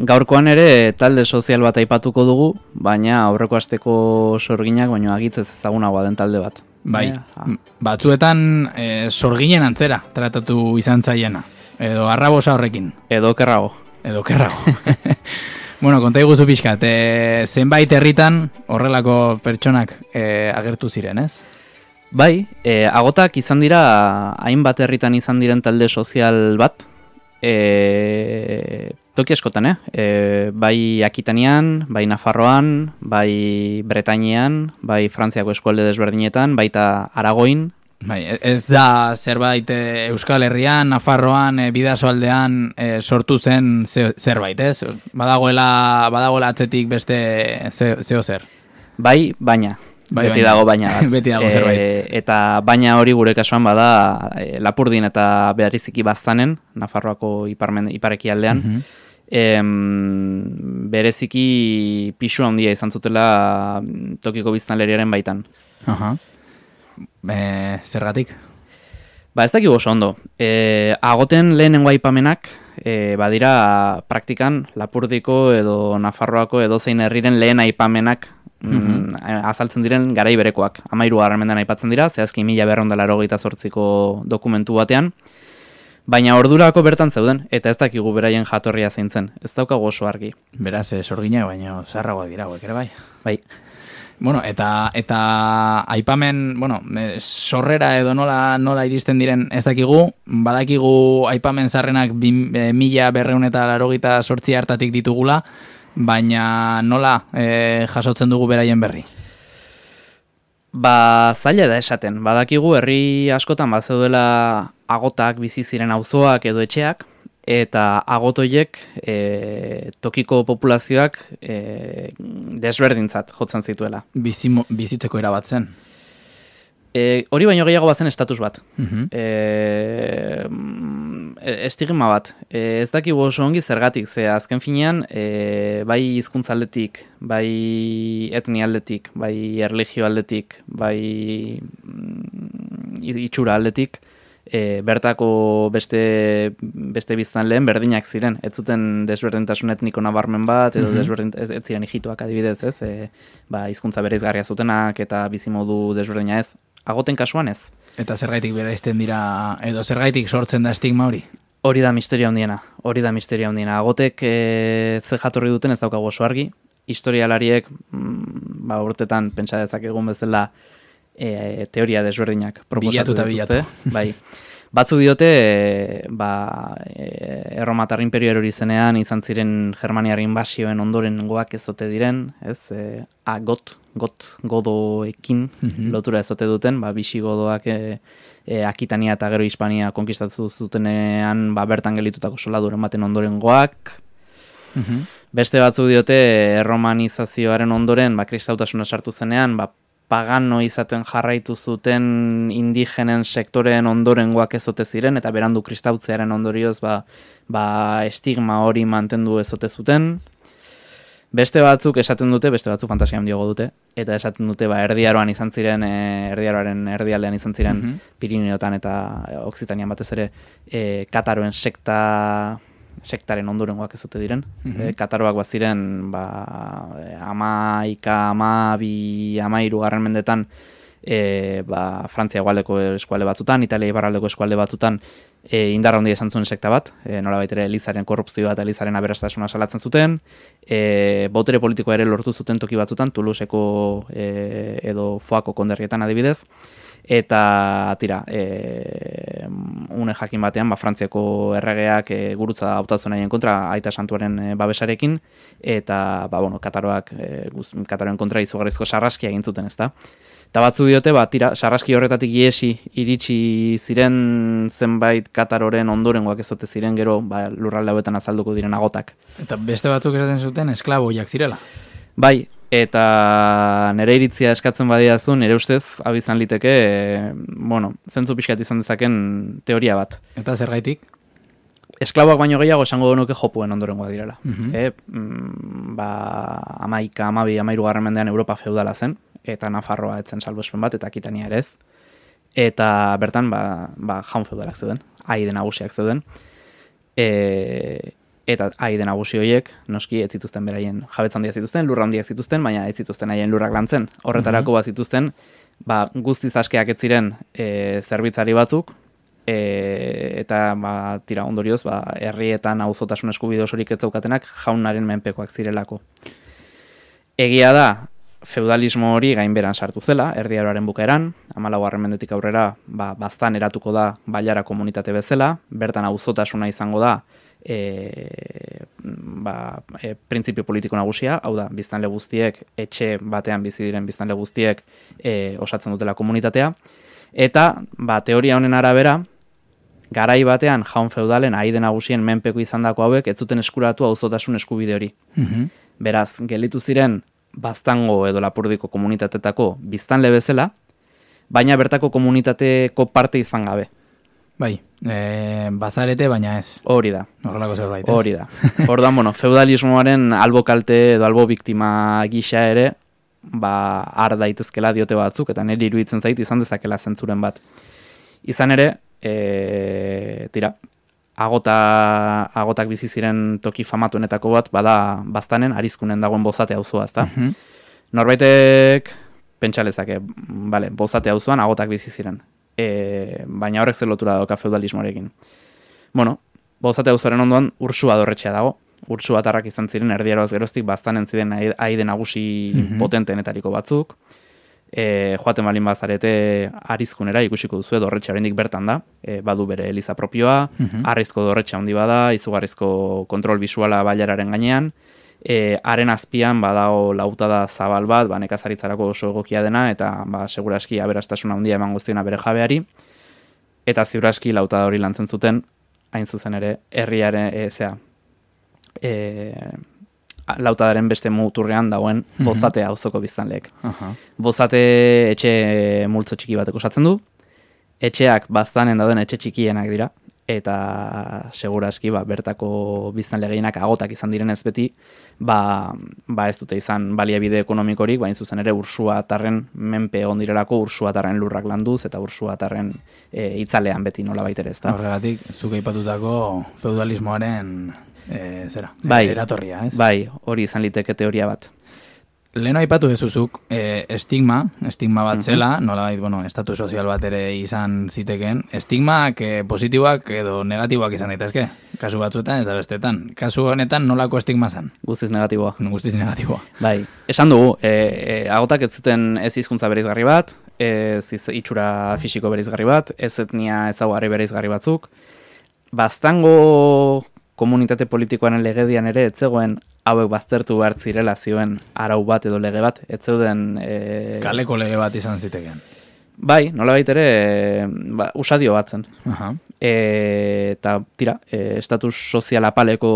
Gaurkoan ere talde sozial bat aipatuko dugu, baina aurreko asteko sorginak baino agitzez ezagunagoa den talde bat. Bai, m- batzuetan e, sorginen antzera tratatu izan zaiena. Edo arrabosa horrekin. Edo kerrago. Edo kerrago. bueno, konta iguzu pixkat, e, zenbait herritan horrelako pertsonak e, agertu ziren, ez? Bai, e, agotak izan dira, hainbat herritan izan diren talde sozial bat, e, toki askotan, eh? E, bai Akitanian, bai Nafarroan, bai Bretainian, bai Frantziako eskualde desberdinetan, baita Aragoin, Bai, e- ez da zerbait e, Euskal Herrian, Nafarroan, e, Bidasoaldean e, sortu zen ze, zerbait, ez? Badagoela, badagoela atzetik beste ze, zeo zer. Bai, baina. Bai, beti baina. dago baina bat. Beti dago zerbait. Eta baina hori gure kasuan bada e, Lapurdin eta Behariziki baztanen, Nafarroako iparmen, ipareki aldean. Mhm. em, bereziki pisu handia izan zutela mm, tokiko biztanleriaren baitan. Aha. E, zergatik? Ba ez dakik oso ondo. E, agoten lehenengo aipamenak, e, badira praktikan Lapurdiko edo Nafarroako edo zein herriren lehen aipamenak mm, azaltzen diren garai berekoak. Amairu garramendan aipatzen dira, zehazki mila berrondala erogeita zortziko dokumentu batean. Baina ordurako bertan zeuden, eta ez dakigu beraien jatorria zein zen. Ez daukagu oso argi. Beraz, sorginak baina zaharragoak dira, ere bai. Bai. Bueno, eta eta aipamen, bueno, sorrera edo nola nola iristen diren ez dakigu, badakigu aipamen zarrenak e, mila berreun eta larogita sortzi hartatik ditugula, baina nola e, jasotzen dugu beraien berri? Ba, zaila da esaten. Badakigu herri askotan bazeudela agotak bizi ziren auzoak edo etxeak eta agotoiek e, tokiko populazioak e, desberdintzat jotzen zituela. Bizi, bizitzeko erabatzen. E, hori baino gehiago bazen estatus bat. Mhm. E, mm, estigma bat. E, ez dakigu oso ongi zergatik, ze azken finean, e, bai hizkuntza aldetik, bai etnia aldetik, bai erligio aldetik, bai mm, itxura aldetik, e, bertako beste, beste biztan lehen berdinak ziren. Ez zuten desberdintasun etniko nabarmen bat, edo Mhm. desberdin, ez, ez ziren hijituak adibidez, ez? E, ba, hizkuntza bereizgarria zutenak eta bizimodu desberdina ez. Agoten kasuan ez. Eta zergaitik bereizten dira, edo zergaitik sortzen da estigma hori? Hori da misterio handiena, hori da misterio handiena. Agotek e, ze jatorri duten ez daukagu oso argi. Historialariek, mm, ba, urtetan pentsa dezakegun bezala e, teoria desberdinak proposatu Bilatu eta dituzte. bilatu. Bai. Batzuk diote, e, ba, e, Erromatar imperio erori zenean izan ziren Germaniar inbasioen ondoren goak ez ote diren, ez? E, a, got, got, godoekin Mhm. lotura ez ote duten, ba, bisi godoak e, e, Akitania eta gero Hispania konkistatu zutenean ba, bertan gelitutako soladuren baten ondoren goak, Mhm. Beste batzuk diote erromanizazioaren ondoren, ba, kristautasuna sartu zenean, ba, pagano izaten jarraitu zuten indigenen sektoreen ondorengoak ez ote ziren, eta berandu kristautzearen ondorioz, ba, ba, estigma hori mantendu ez ote zuten. Beste batzuk esaten dute, beste batzuk fantasia handiago dute, eta esaten dute, ba, erdiaroan izan ziren, e, erdiaroaren erdialdean izan ziren, Mhm. Pirineotan eta Oksitanian batez ere, e, Kataroen sekta sektaren ondorengoak ez ote diren. Mhm. E, Kataroak baziren, ba, amaika, amabi, amairu garren mendetan, e, ba, Frantzia egualdeko eskualde batzutan, Italia ibarraldeko eskualde batzutan, e, indarra handia izan zuen sekta bat, e, nola ere Elizaren korrupzioa eta Elizaren aberastasuna salatzen zuten, e, botere politikoa ere lortu zuten toki batzutan, Toulouseko e, edo Foako konderrietan adibidez, eta tira, e, une jakin batean, ba, Frantziako erregeak e, gurutza hautatzen nahien kontra, aita santuaren e, babesarekin, eta, ba, bueno, Kataroak, e, guz, Kataroen kontra izugarrizko sarraskia egin zuten, ezta? Eta batzu diote, ba, tira, sarraski horretatik iesi iritsi ziren zenbait Kataroren ondorengoak ezote ziren gero ba, lurralde hauetan azalduko diren agotak. Eta beste batzuk esaten zuten esklaboiak zirela. Bai, eta nire iritzia eskatzen badiazu, nire ustez, abizan liteke, e, bueno, zentzu pixkat izan dezaken teoria bat. Eta zer gaitik? Esklaboak baino gehiago esango genuke jopuen ondorengoa direla. Mhm. e, mm, ba, amaika, amabi, amairu garren mendean Europa feudala zen, eta Nafarroa etzen salbespen bat, eta Akitania ere ez. Eta bertan, ba, ba jaun feudalak zeuden, aide nagusiak zeuden. E, eta aide nagusi horiek, noski, ez zituzten beraien jabetza handiak zituzten, lurra handiak zituzten, baina ez zituzten haien lurrak lantzen. Horretarako Mhm. bat zituzten, ba, guztiz askeak ez ziren e, zerbitzari batzuk, e, eta ba, tira ondorioz, ba, herrietan auzotasun eskubide osorik ez zaukatenak jaunaren menpekoak zirelako. Egia da, feudalismo hori gainberan sartu zela, erdiaroaren bukaeran, amalagoarren mendetik aurrera, ba, baztan eratuko da bailara komunitate bezala, bertan auzotasuna izango da, e, ba, e, printzipio politiko nagusia, hau da, biztanle guztiek, etxe batean bizi diren biztanle guztiek e, osatzen dutela komunitatea, eta ba, teoria honen arabera, garai batean jaun feudalen aide nagusien menpeko izandako hauek ez zuten eskuratu auzotasun eskubide hori. Mhm. Beraz, gelitu ziren baztango edo lapurdiko komunitatetako biztanle bezala, baina bertako komunitateko parte izan gabe. Bai, e, bazarete baina ez. Hori da. Horrelako zerbait, ez? Hori da. Orduan, bueno, feudalismoaren albo kalte edo albo biktima gisa ere, ba, ar daitezkela diote batzuk, eta niri iruditzen zait izan dezakela zentzuren bat. Izan ere, e, tira, agota, agotak bizi ziren toki famatuenetako bat, bada baztanen arizkunen dagoen bozate auzoa, ezta? Mhm. Norbaitek pentsa lezake, bale, bozate auzoan agotak bizi ziren. E, baina horrek zer lotura dauka feudalismoarekin. Bueno, bozate auzoaren ondoan ursua dorretxea dago. Ursua tarrak izan ziren erdieroaz geroztik baztanen ziren ai- aide nagusi Mhm. potentenetariko batzuk. E, joaten balin bazarete arizkunera ikusiko duzu dorretxe oraindik bertan da. E, badu bere eliza propioa, Mhm. arrizko dorretxe handi bada, izugarrizko kontrol bisuala bailararen gainean. E, haren azpian badago lautada zabal bat, ba, nekazaritzarako oso egokia dena, eta ba, seguraski aberastasuna handia emango ziona bere jabeari. Eta ziuraski lautada hori lantzen zuten, hain zuzen ere, herriaren, e, zea, e, lautadaren beste muturrean dagoen Mhm. bozate auzoko biztanleek. Aha. Bozate etxe multzo txiki batek osatzen du, etxeak baztanen dauden etxe txikienak dira, eta seguraski ba, bertako biztanle gehienak agotak izan direnez beti, ba, ba ez dute izan baliabide ekonomikorik, bain zuzen ere ursua atarren menpe egon direlako ursua atarren lurrak landuz, eta ursua atarren e, itzalean beti nola baitere ez da. Horregatik, zuk aipatutako feudalismoaren e, zera, Bai, eratorria, ez? Bai, hori izan liteke teoria bat. Lehen aipatu ezuzuk, e, estigma, estigma bat zela, nolabait, bueno, estatu sozial bat ere izan ziteken. Estigmak e, positiboak edo negatiboak izan daitezke, kasu batzuetan eta bestetan. Kasu honetan nolako estigma zen? Guztiz negatiboa. Guztiz negatiboa. Bai, esan dugu, e, e, agotak ez zuten ez hizkuntza bereizgarri bat, ez itxura fisiko bereizgarri bat, ez etnia ezaugarri bereizgarri batzuk. Baztango komunitate politikoaren legedian ere ez zegoen hauek baztertu behar zirela zioen arau bat edo lege bat, ez zeuden... E, Kaleko lege bat izan ziteken. Bai, nola baitere, e, ba, usadio bat zen. Aha. E, eta tira, e, estatus sozial apaleko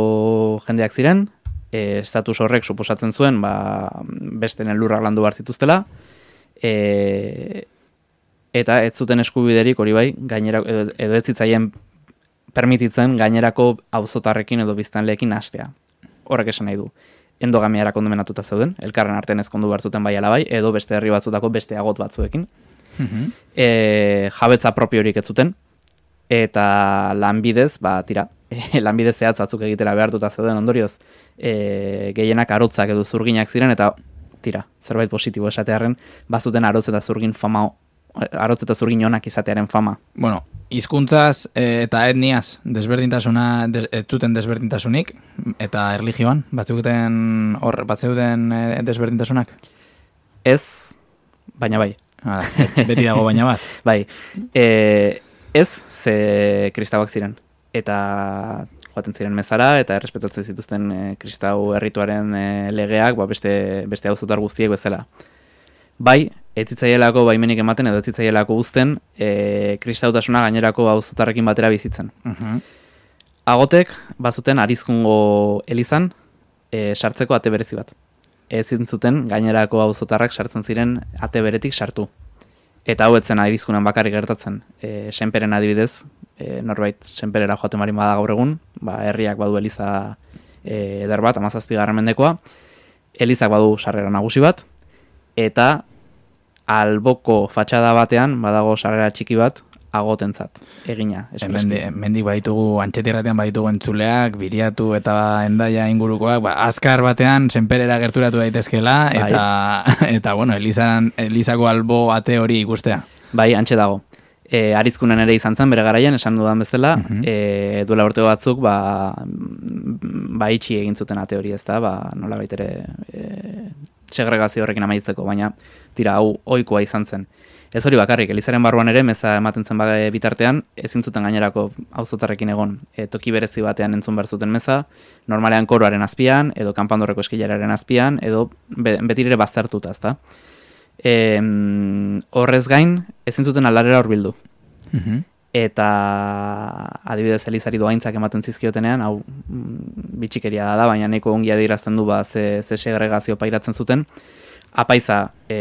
jendeak ziren, e, estatus horrek suposatzen zuen, ba, bestenen lurrak landu behar zituztela, e, eta ez zuten eskubiderik hori bai, gainera, edo, edo ez zitzaien permititzen gainerako auzotarrekin edo biztanleekin hastea. Horrek esan nahi du. Endogamiara kondomenatuta zeuden, elkarren artean ezkondu behar zuten bai alabai, edo beste herri batzutako beste agot batzuekin e, jabetza propio ez zuten, eta lanbidez, ba, tira, e, lanbide zehatz batzuk egitera behartuta zeuden ondorioz, e, gehienak arotzak edo zurginak ziren, eta tira, zerbait positibo esatearen, bazuten arotz eta zurgin fama, arotz eta zurgin onak izatearen fama. Bueno, hizkuntzaz eh, eta etniaz desberdintasuna des, ez zuten desberdintasunik eta erlijioan batzuten hor batzeuden eh, desberdintasunak Ez, baina bai. Ah, beti dago baina bat. bai. E, ez, ze kristauak ziren. Eta joaten ziren mezara, eta errespetatzen zituzten e, kristau herrituaren e, legeak, ba, beste, beste auzotar guztiek bezala. Bai, etzitzaielako baimenik ematen edo etzitzaielako uzten e, kristautasuna gainerako auzotarrekin batera bizitzen. Mhm. Agotek, bazuten arizkungo elizan, e, sartzeko ate berezi bat. Ezin zuten gainerako auzotarrak sartzen ziren ate beretik sartu. Eta hau etzen arizkunan bakarrik gertatzen. E, senperen adibidez, e, norbait senperera joaten marin bada gaur egun, ba, herriak badu eliza e, eder bat, amazazpigarren mendekoa, elizak badu sarrera nagusi bat, eta alboko fatxada batean badago sarrera txiki bat agotentzat egina. Hemen mendik baitugu antxetirratean baitugu entzuleak, biriatu eta endaia ingurukoak, ba, azkar batean senperera gerturatu daitezkela eta eta bueno, Elizan Elizako albo ate hori ikustea. Bai, antxe dago. E, arizkunen ere izan zen bere garaian, esan dudan bezala, e, duela urte batzuk, ba, ba itxi egin zuten ate hori ez da, ba, nola baitere e, segregazio horrekin amaitzeko, baina tira, hau ohikoa izan zen. Ez hori bakarrik, Elizaren barruan ere, meza ematen zen baga bitartean, ezin zuten gainerako auzotarrekin egon. E, toki berezi batean entzun behar zuten meza, normalean koroaren azpian, edo kanpandorreko eskilararen azpian, edo be, beti ere baztertuta, ezta. E, horrez gain, ezin zuten aldarera horbildu. Mhm. Eta adibidez Elizari doaintzak ematen zizkiotenean, hau mm, bitxikeria da, baina nahiko ongi adierazten du ba, ze, ze segregazio pairatzen zuten, apaiza e,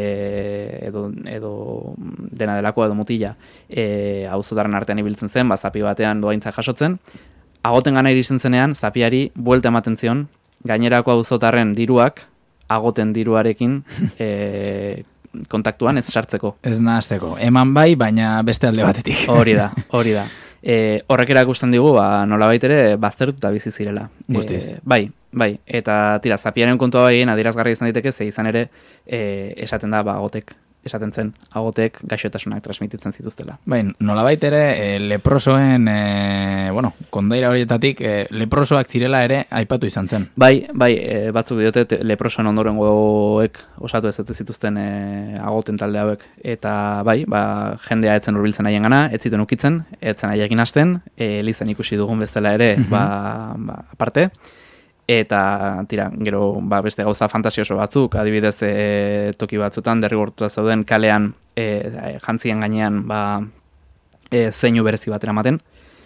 edo, edo dena delako edo mutila e, auzotaren artean ibiltzen zen, ba, zapi batean doaintzak jasotzen, agoten gana iristen zenean, zapiari buelta ematen zion, gainerako auzotarren diruak, agoten diruarekin e, kontaktuan ez sartzeko. Ez nahazteko. Eman bai, baina beste alde batetik. Hori da, hori da. E, horrek erakusten digu, ba, nolabait ere, baztertuta bizi zirela. Guztiz. E, bai, bai. Eta tira, zapiaren kontua egin adierazgarri izan daiteke, ze izan ere, e, esaten da, ba, agotek, esaten zen, agotek gaixotasunak transmititzen zituztela. Bai, nolabait ere e, leprosoen, e, bueno, kondaira horietatik, e, leprosoak zirela ere aipatu izan zen. Bai, bai, e, batzuk diote te- leprosoen ondorengoek osatu ez zituzten e, agoten talde hauek. Eta bai, ba, jendea etzen hurbiltzen haien gana, ez zituen ukitzen, etzen haiekin hasten, e, ikusi dugun bezala ere, Mhm. ba, ba, aparte. Eta, tira, gero, ba, beste gauza fantasioso batzuk, adibidez, e, toki batzutan, derrigortuta zauden kalean, e, jantzien gainean, ba, e, zeinu berezi bat eramaten,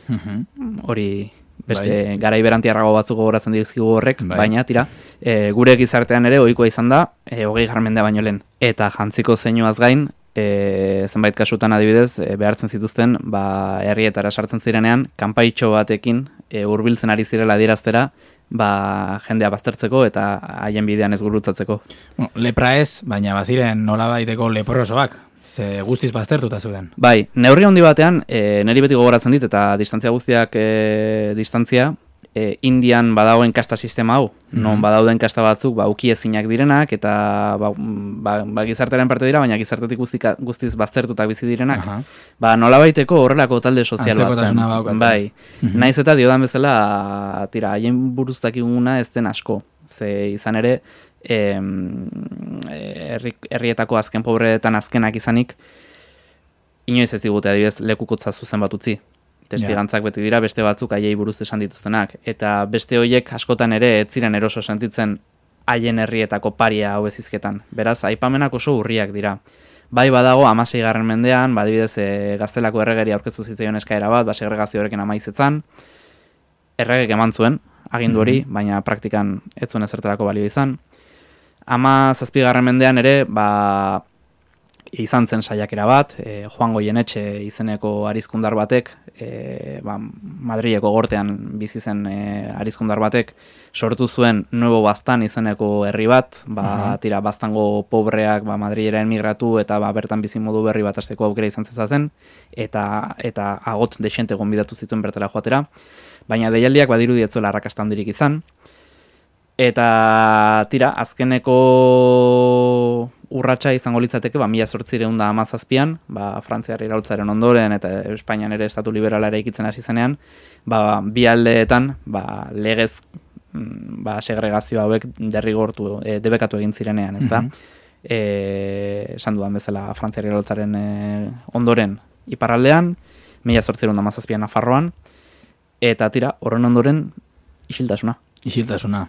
Mhm. hori beste Bai. garai berantiarrago batzuk gogoratzen dizkigu horrek, Bai. baina tira, e, gure gizartean ere ohikoa izan da, e, hogei garmendea baino lehen. Eta jantziko zeinuaz gain, e, zenbait kasutan adibidez, e, behartzen zituzten, ba, herrietara sartzen zirenean, kanpaitxo batekin e, hurbiltzen ari zirela adieraztera, ba, jendea baztertzeko eta haien bidean ez gurutzatzeko. Bueno, lepra ez, baina baziren nolabaiteko leprosoak. Ze guztiz baztertuta zeuden. Bai, neurri handi batean, e, niri beti gogoratzen dit, eta distantzia guztiak e, distantzia, e, Indian badagoen kasta sistema hau, non Mhm. badauden kasta batzuk, ba, ukiezinak direnak, eta ba, ba, ba, gizartearen parte dira, baina gizartetik guztika, guztiz baztertutak bizi direnak, Aha. ba, nolabaiteko horrelako talde sozial bat. Bai, Mhm. naiz eta diodan bezala, tira, haien buruztakiguna ez den asko, ze izan ere, em, herri, herrietako azken pobreetan azkenak izanik, inoiz ez digute adibidez lekukotza zuzen bat utzi. Testigantzak beti dira beste batzuk haiei buruz esan dituztenak. Eta beste hoiek askotan ere ez ziren eroso sentitzen haien herrietako paria hau ezizketan. Beraz, aipamenak oso urriak dira. Bai badago amasei garren mendean, badibidez e, gaztelako erregeri aurkeztu zitzaion eskaera bat, ba, segregazio horrekin amaizetzan, erregek eman zuen, agindu hori, baina praktikan ez zuen ezertarako balio izan. Ama zazpigarren mendean ere, ba, izan zen saiakera bat, e, Juan Goienetxe izeneko arizkundar batek, e, ba, Madrileko gortean bizi zen e, arizkundar batek, sortu zuen Nuevo Baztan izeneko herri bat, ba, tira, baztango pobreak ba, Madrilera emigratu eta ba, bertan bizi modu berri bat hasteko aukera izan zezazen, eta, eta agot desente gonbidatu zituen bertara joatera. Baina deialdiak badiru dietzuela arrakasta handirik izan. Eta tira, azkeneko urratsa izango litzateke, ba, mila sortzireun da amazazpian, ba, Frantziar iraultzaren ondoren eta Espainian ere estatu liberala ere ikitzen hasi zenean, ba, bi aldeetan ba, legez mm, ba, segregazio hauek derrigortu, e, debekatu egin zirenean, ezta? Mhm. e, esan dudan bezala Frantziar iraultzaren e, ondoren iparraldean, mila sortzireun da amazazpian Nafarroan, eta tira, horren ondoren isiltasuna. Isiltasuna.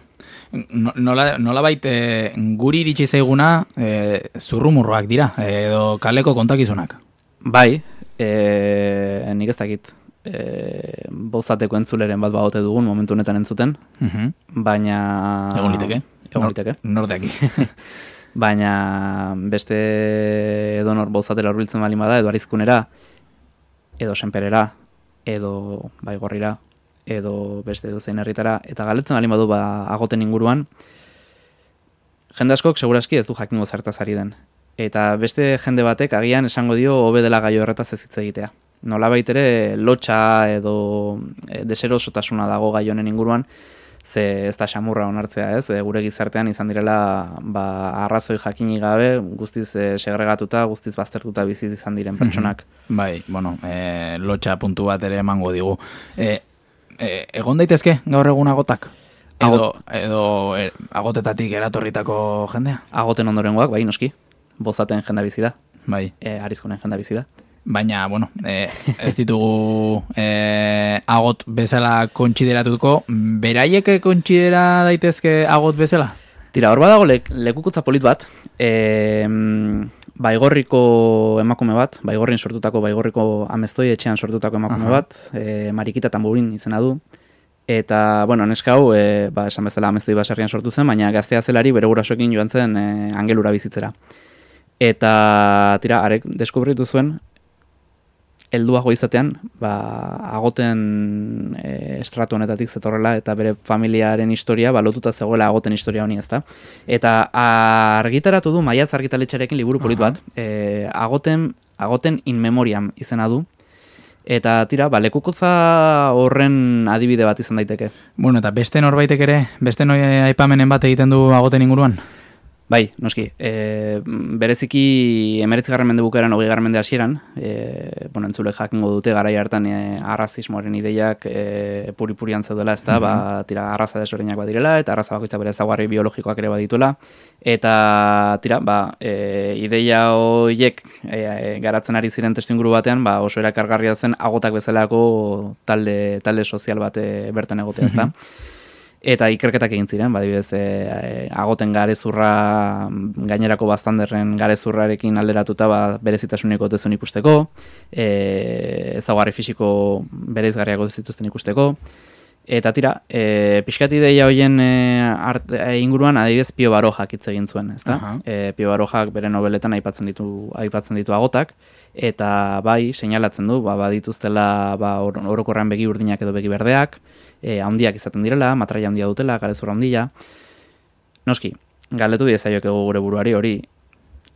No- Nola, nola baite guri iritsi zaiguna e, zurrumurroak dira, edo kaleko kontakizunak. Bai, e, nik ez dakit, e, bozateko entzuleren bat bagote dugun momentu honetan entzuten, Mhm. baina... Egon liteke. Egon Nor- liteke. Norteaki. baina beste edonor bozatera hurbiltzen baldin bada, edo arizkunera, edo senperera, edo baigorrira, edo beste edo zein herritara, eta galetzen baldin badu ba, agoten inguruan, jende askok seguraski ez du jakingo zertaz ari den. Eta beste jende batek agian esango dio hobe dela gai horretaz ez hitz egitea. Nolabait ere lotxa edo e, deserosotasuna dago gai honen inguruan, ze ez da xamurra onartzea, ez? Gure gizartean izan direla ba, arrazoi jakinik gabe, guztiz e, segregatuta, guztiz baztertuta bizi izan diren pertsonak. Bai, bueno, e, lotxa puntu bat ere emango digu. E, e, egon daitezke gaur egun agotak? Edo, edo e, agotetatik eratorritako jendea? Agoten ondorengoak, bai, noski. Bozaten jenda bizi da. Bai. E, arizkunen jenda bizi da. Baina, bueno, e, ez ditugu e, agot bezala kontsideratuko, beraiek kontsidera daitezke agot bezala? Tira, hor badago lek, lekukutza polit bat, e, baigorriko emakume bat, baigorrin sortutako, baigorriko ameztoi etxean sortutako emakume Aha. bat, e, Marikita Tamburin izena du, eta, bueno, neska hau, e, ba, esan bezala ameztoi baserrian sortu zen, baina gaztea zelari bere gurasoekin joan zen e, angelura bizitzera. Eta, tira, arek deskubritu zuen, helduago izatean, ba, agoten e, estratu honetatik zetorrela eta bere familiaren historia ba, lotuta zegoela agoten historia honi ezta. Eta argitaratu du maiatz argitaletxarekin liburu polit bat, e, agoten, agoten in memoriam izena du, eta tira, ba, lekukotza horren adibide bat izan daiteke. Bueno, eta beste norbaitek ere, beste noi aipamenen bat egiten du agoten inguruan? Bai, noski. E, bereziki emeretzi garren mende bukaeran, hogei garren mende hasieran, e, bueno, entzule jakingo dute garai hartan e, arrazismoaren ideiak e, puri-purian zeudela, ez da, Mhm. ba, tira, arraza desberdinak badirela, eta arraza bakoitza bere ezaugarri biologikoak ere badituela, eta, tira, ba, e, ideia horiek e, garatzen ari ziren testu inguru batean, ba, oso erakargarria zen agotak bezalako talde, talde sozial bate bertan egotea, ez da. Mhm. Eta ikerketak egin ziren, badibidez, e, e, agoten garezurra gainerako baztanderren garezurrarekin alderatuta ba, berezitasuneko tezun ikusteko, e, ezaugarri fisiko bereizgarriago zituzten ikusteko, eta tira, e, pixkat ideia hoien e, art, e, inguruan adibidez Pio Barojak hitz egin zuen, ezta? Aha. E, Pio Barojak bere nobeletan aipatzen ditu aipatzen ditu agotak, eta bai, seinalatzen du, ba, badituztela ba, or, orokorrean begi urdinak edo begi berdeak, e, handiak izaten direla, matraia handia dutela, garezurra handia. Noski, galdetu diezaiokegu gure buruari hori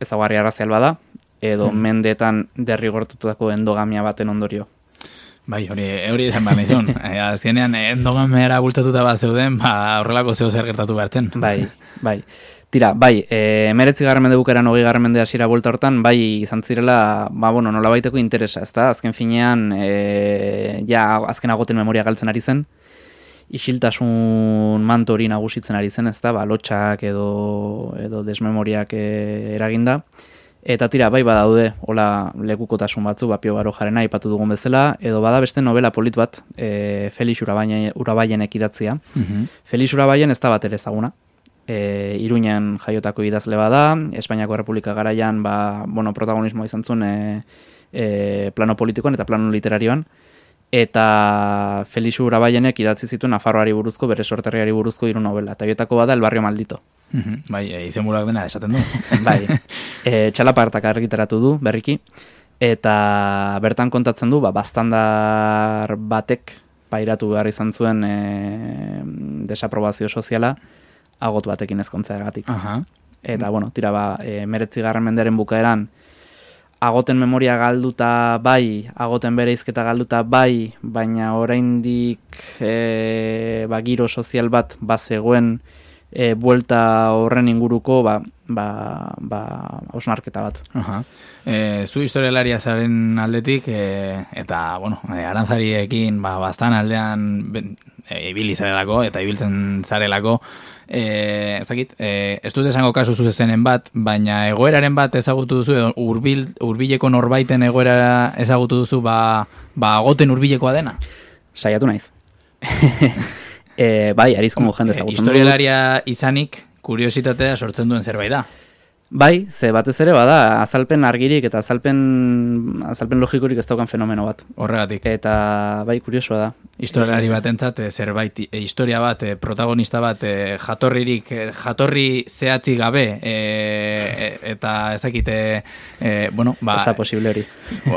ezaugarri arrazial bada, edo Hmm. mendeetan derrigortutako endogamia baten ondorio. Bai, hori, hori esan behar nizun. e, azkenean, endogamera bultatuta bat zeuden, ba, horrelako zeo zer gertatu behartzen. Bai, bai. Tira, bai, e, emeretzi garren mende bukaeran hogei garren mende hasiera buelta hortan, bai izan zirela, ba, bueno, nola baiteko interesa, ezta? Azken finean, e, ja, azken agoten memoria galtzen ari zen, isiltasun manto hori nagusitzen ari zen, ezta? Ba, lotxak edo, edo desmemoriak e, eraginda. Eta tira, bai badaude, hola lekukotasun batzu, ba, Pio Barojarena aipatu dugun bezala, edo bada beste novela polit bat, e, Felix Urabaien, Urabailenek idatzia. Mhm. Felix Urabaien ez da bat ere ezaguna. E, Iruñan jaiotako idazle bada, Espainiako Errepublika garaian ba, bueno, protagonismoa izan zuen e, e, plano politikoan eta plano literarioan. Eta Felix Urabaienek idatzi zituen Nafarroari buruzko, bere sorterriari buruzko hiru novela. Eta horietako bada El barrio maldito. Mhm, Bai, e, izenburuak dena esaten du. bai. E, txalapartak argitaratu du, berriki. Eta bertan kontatzen du, ba, bastandar batek pairatu behar izan zuen e, desaprobazio soziala agot batekin ezkontzeagatik. Aha. Eta, bueno, tira ba, e, meretzi garren menderen bukaeran agoten memoria galduta bai, agoten bere izketa galduta bai, baina oraindik e, ba, giro sozial bat bazegoen e, buelta horren inguruko ba, ba, ba, osnarketa bat. Aha. E, zu historialaria zaren aldetik, e, eta, bueno, e, arantzariekin, ba, bastan aldean ben, e, ibili zarelako, eta ibiltzen zarelako, e, ez dakit, e, ez dut esango kasu zuzenen bat, baina egoeraren bat ezagutu duzu, edo urbil, urbileko norbaiten egoera ezagutu duzu, ba, ba agoten urbilekoa dena? Saiatu naiz. e, bai, arizko jende ezagutzen dut. Historialaria izanik, kuriositatea sortzen duen zerbait da. Bai, ze batez ere bada azalpen argirik eta azalpen azalpen logikorik ez daukan fenomeno bat. Horregatik. Eta bai, kuriosoa da. Historialari batentzat eh, zerbait eh, historia bat, eh, protagonista bat eh, jatorririk jatorri zehatzi gabe eta ez dakite bueno, ba Ez da posible hori.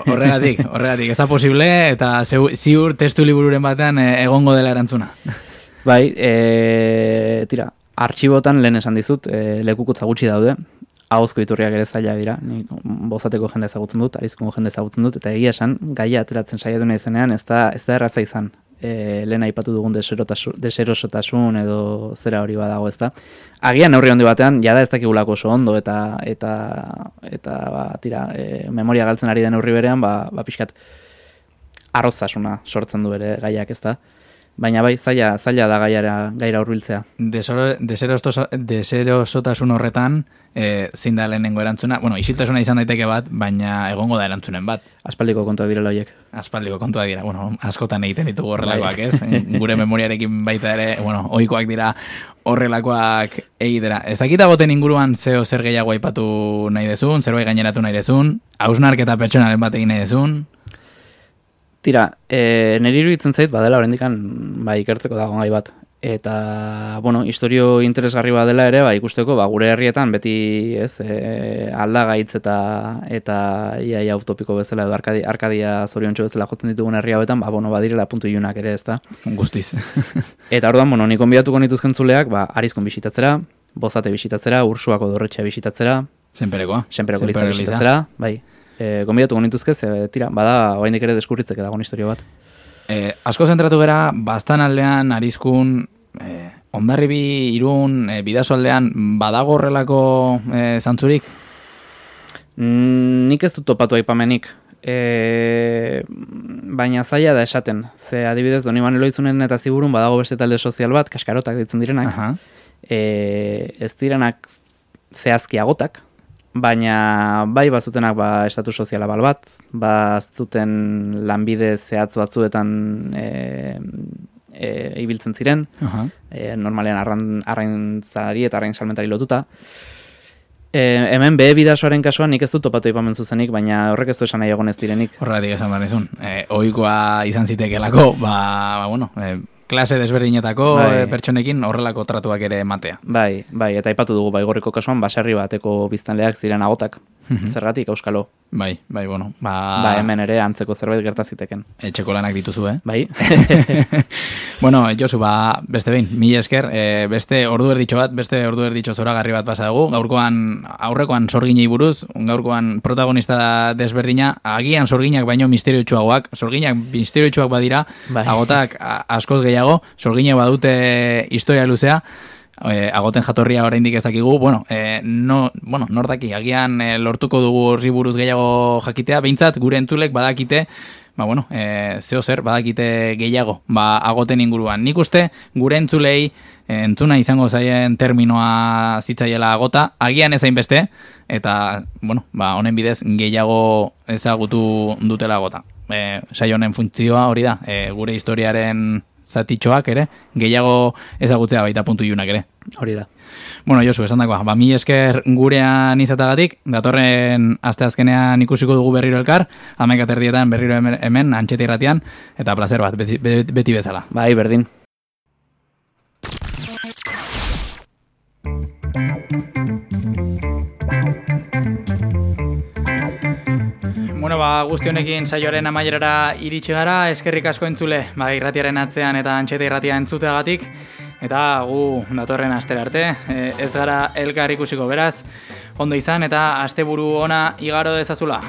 Horregatik, horregatik ez da posible eta ziur testu libururen batean egongo dela erantzuna. Bai, e, tira, artxibotan lehen esan dizut, e, lekukutza gutxi daude, ahozko iturriak ere zaila dira, ni bozateko jende ezagutzen dut, arizko jende ezagutzen dut, eta egia esan, gaia ateratzen saiatu nahi zenean, ez da, ez da erraza izan. E, lehen aipatu dugun deserosotasun edo zera hori badago ez da. Agian neurri handi batean, jada ez dakigulako oso ondo, eta eta eta ba, tira, e, memoria galtzen ari den neurri berean, ba, ba pixkat arroztasuna sortzen du ere gaiak ez da. Baina bai, zaila, zaila da gaiara, gaira hurbiltzea. Desero- deserostosa- Deserosotasun horretan, e, zein da lehenengo erantzuna? Bueno, isiltasuna izan daiteke bat, baina egongo da erantzunen bat. Aspaldiko kontua direla horiek. Aspaldiko kontua dira, bueno, askotan egiten ditugu horrelakoak, ez? Gure memoriarekin baita ere, bueno, ohikoak dira horrelakoak egitera. Ezakita goten inguruan zeo zer gehiago aipatu nahi dezun, zerbait gaineratu nahi dezun, hausnarketa pertsonalen bat egin nahi dezun, Tira, e, niri iruditzen zait, badela oraindikan ba, ikertzeko dago gai bat. Eta, bueno, historio interesgarri badela ere, ba, ikusteko, ba, gure herrietan beti, ez, e, aldagaitz eta eta iaia utopiko bezala edo arkadia, arkadia zoriontxo bezala jotzen ditugun herri hauetan, ba, bueno, badirela puntu ilunak ere, ez da. Guztiz. eta orduan, bueno, nik onbidatuko nituzken zuleak, ba, arizkon bisitatzera, bozate bisitatzera, ursuako dorretxea bisitatzera, Senperekoa. Senpereko Senpereko liza. bai. E, gonbidatuko nituzke, ze, tira, bada, oraindik ere deskurritzeke dagoen historio bat. E, asko zentratu gera, bastan aldean, arizkun, e, ondarribi, irun, e, bidaso aldean, badago horrelako e, zantzurik? Mm, nik ez dut topatu aipamenik. E, baina zaila da esaten. Ze adibidez, doni baneloitzunen eta ziburun badago beste talde sozial bat, kaskarotak ditzen direnak. Aha. E, ez direnak zehazki agotak, baina bai bazutenak ba, estatu soziala bal bat, bazuten lanbide zehatz batzuetan e, e, ibiltzen ziren, Aha. e, normalean arran, arraintzari eta arrain salmentari lotuta. E, hemen behe bidasoaren kasuan nik ez dut topatu ipamen zuzenik, baina horrek ez du esan nahi egon ez direnik. Horregatik esan behar nizun. E, ohikoa izan zitekelako, ba, ba bueno, e, klase desberdinetako Bai. e, pertsonekin horrelako tratuak ere ematea. Bai, bai, eta aipatu dugu baigorriko kasuan baserri bateko biztanleak ziren agotak. Mhm. Zergatik auskalo. Bai, bai, bueno. Ba, Ba, hemen ere antzeko zerbait gerta ziteken. Etxeko lanak dituzu, eh? Bai. bueno, Josu, ba, beste behin, mila esker, e, beste ordu erditxo bat, beste ordu erditxo zoragarri bat pasa dugu, gaurkoan, aurrekoan sorginei buruz, gaurkoan protagonista desberdina, agian sorginak baino misteriotsuagoak, sorginak misteriotsuak badira, Bai. agotak askoz gehiago, sorginek badute historia luzea, e, agoten jatorria oraindik ez dakigu, bueno, e, no, bueno, nor daki, agian e, lortuko dugu horri buruz gehiago jakitea, behintzat gure entzulek badakite, ba bueno, e, zeo zer, badakite gehiago, ba agoten inguruan. Nik uste gure entzulei entzuna izango zaien terminoa zitzaiela agota, agian ezain beste, eta, bueno, ba, honen bidez gehiago ezagutu dutela agota. E, saio honen funtzioa hori da, e, gure historiaren zatitxoak ere, gehiago ezagutzea baita puntu iunak ere. Hori da. Bueno, Josu, esan dakoa, ba, mi esker gurean izatagatik, datorren asteazkenean ikusiko dugu berriro elkar, amaik aterdietan berriro hemen, hemen irratian, eta placer bat, beti, beti, beti bezala. Bai, berdin. Bueno, ba, guzti honekin saioaren amaierara iritsi gara, eskerrik asko entzule, ba, irratiaren atzean eta antxeta irratia entzuteagatik, eta gu datorren astera arte, e, ez gara elkar ikusiko beraz, Ondo izan eta asteburu ona igaro dezazula.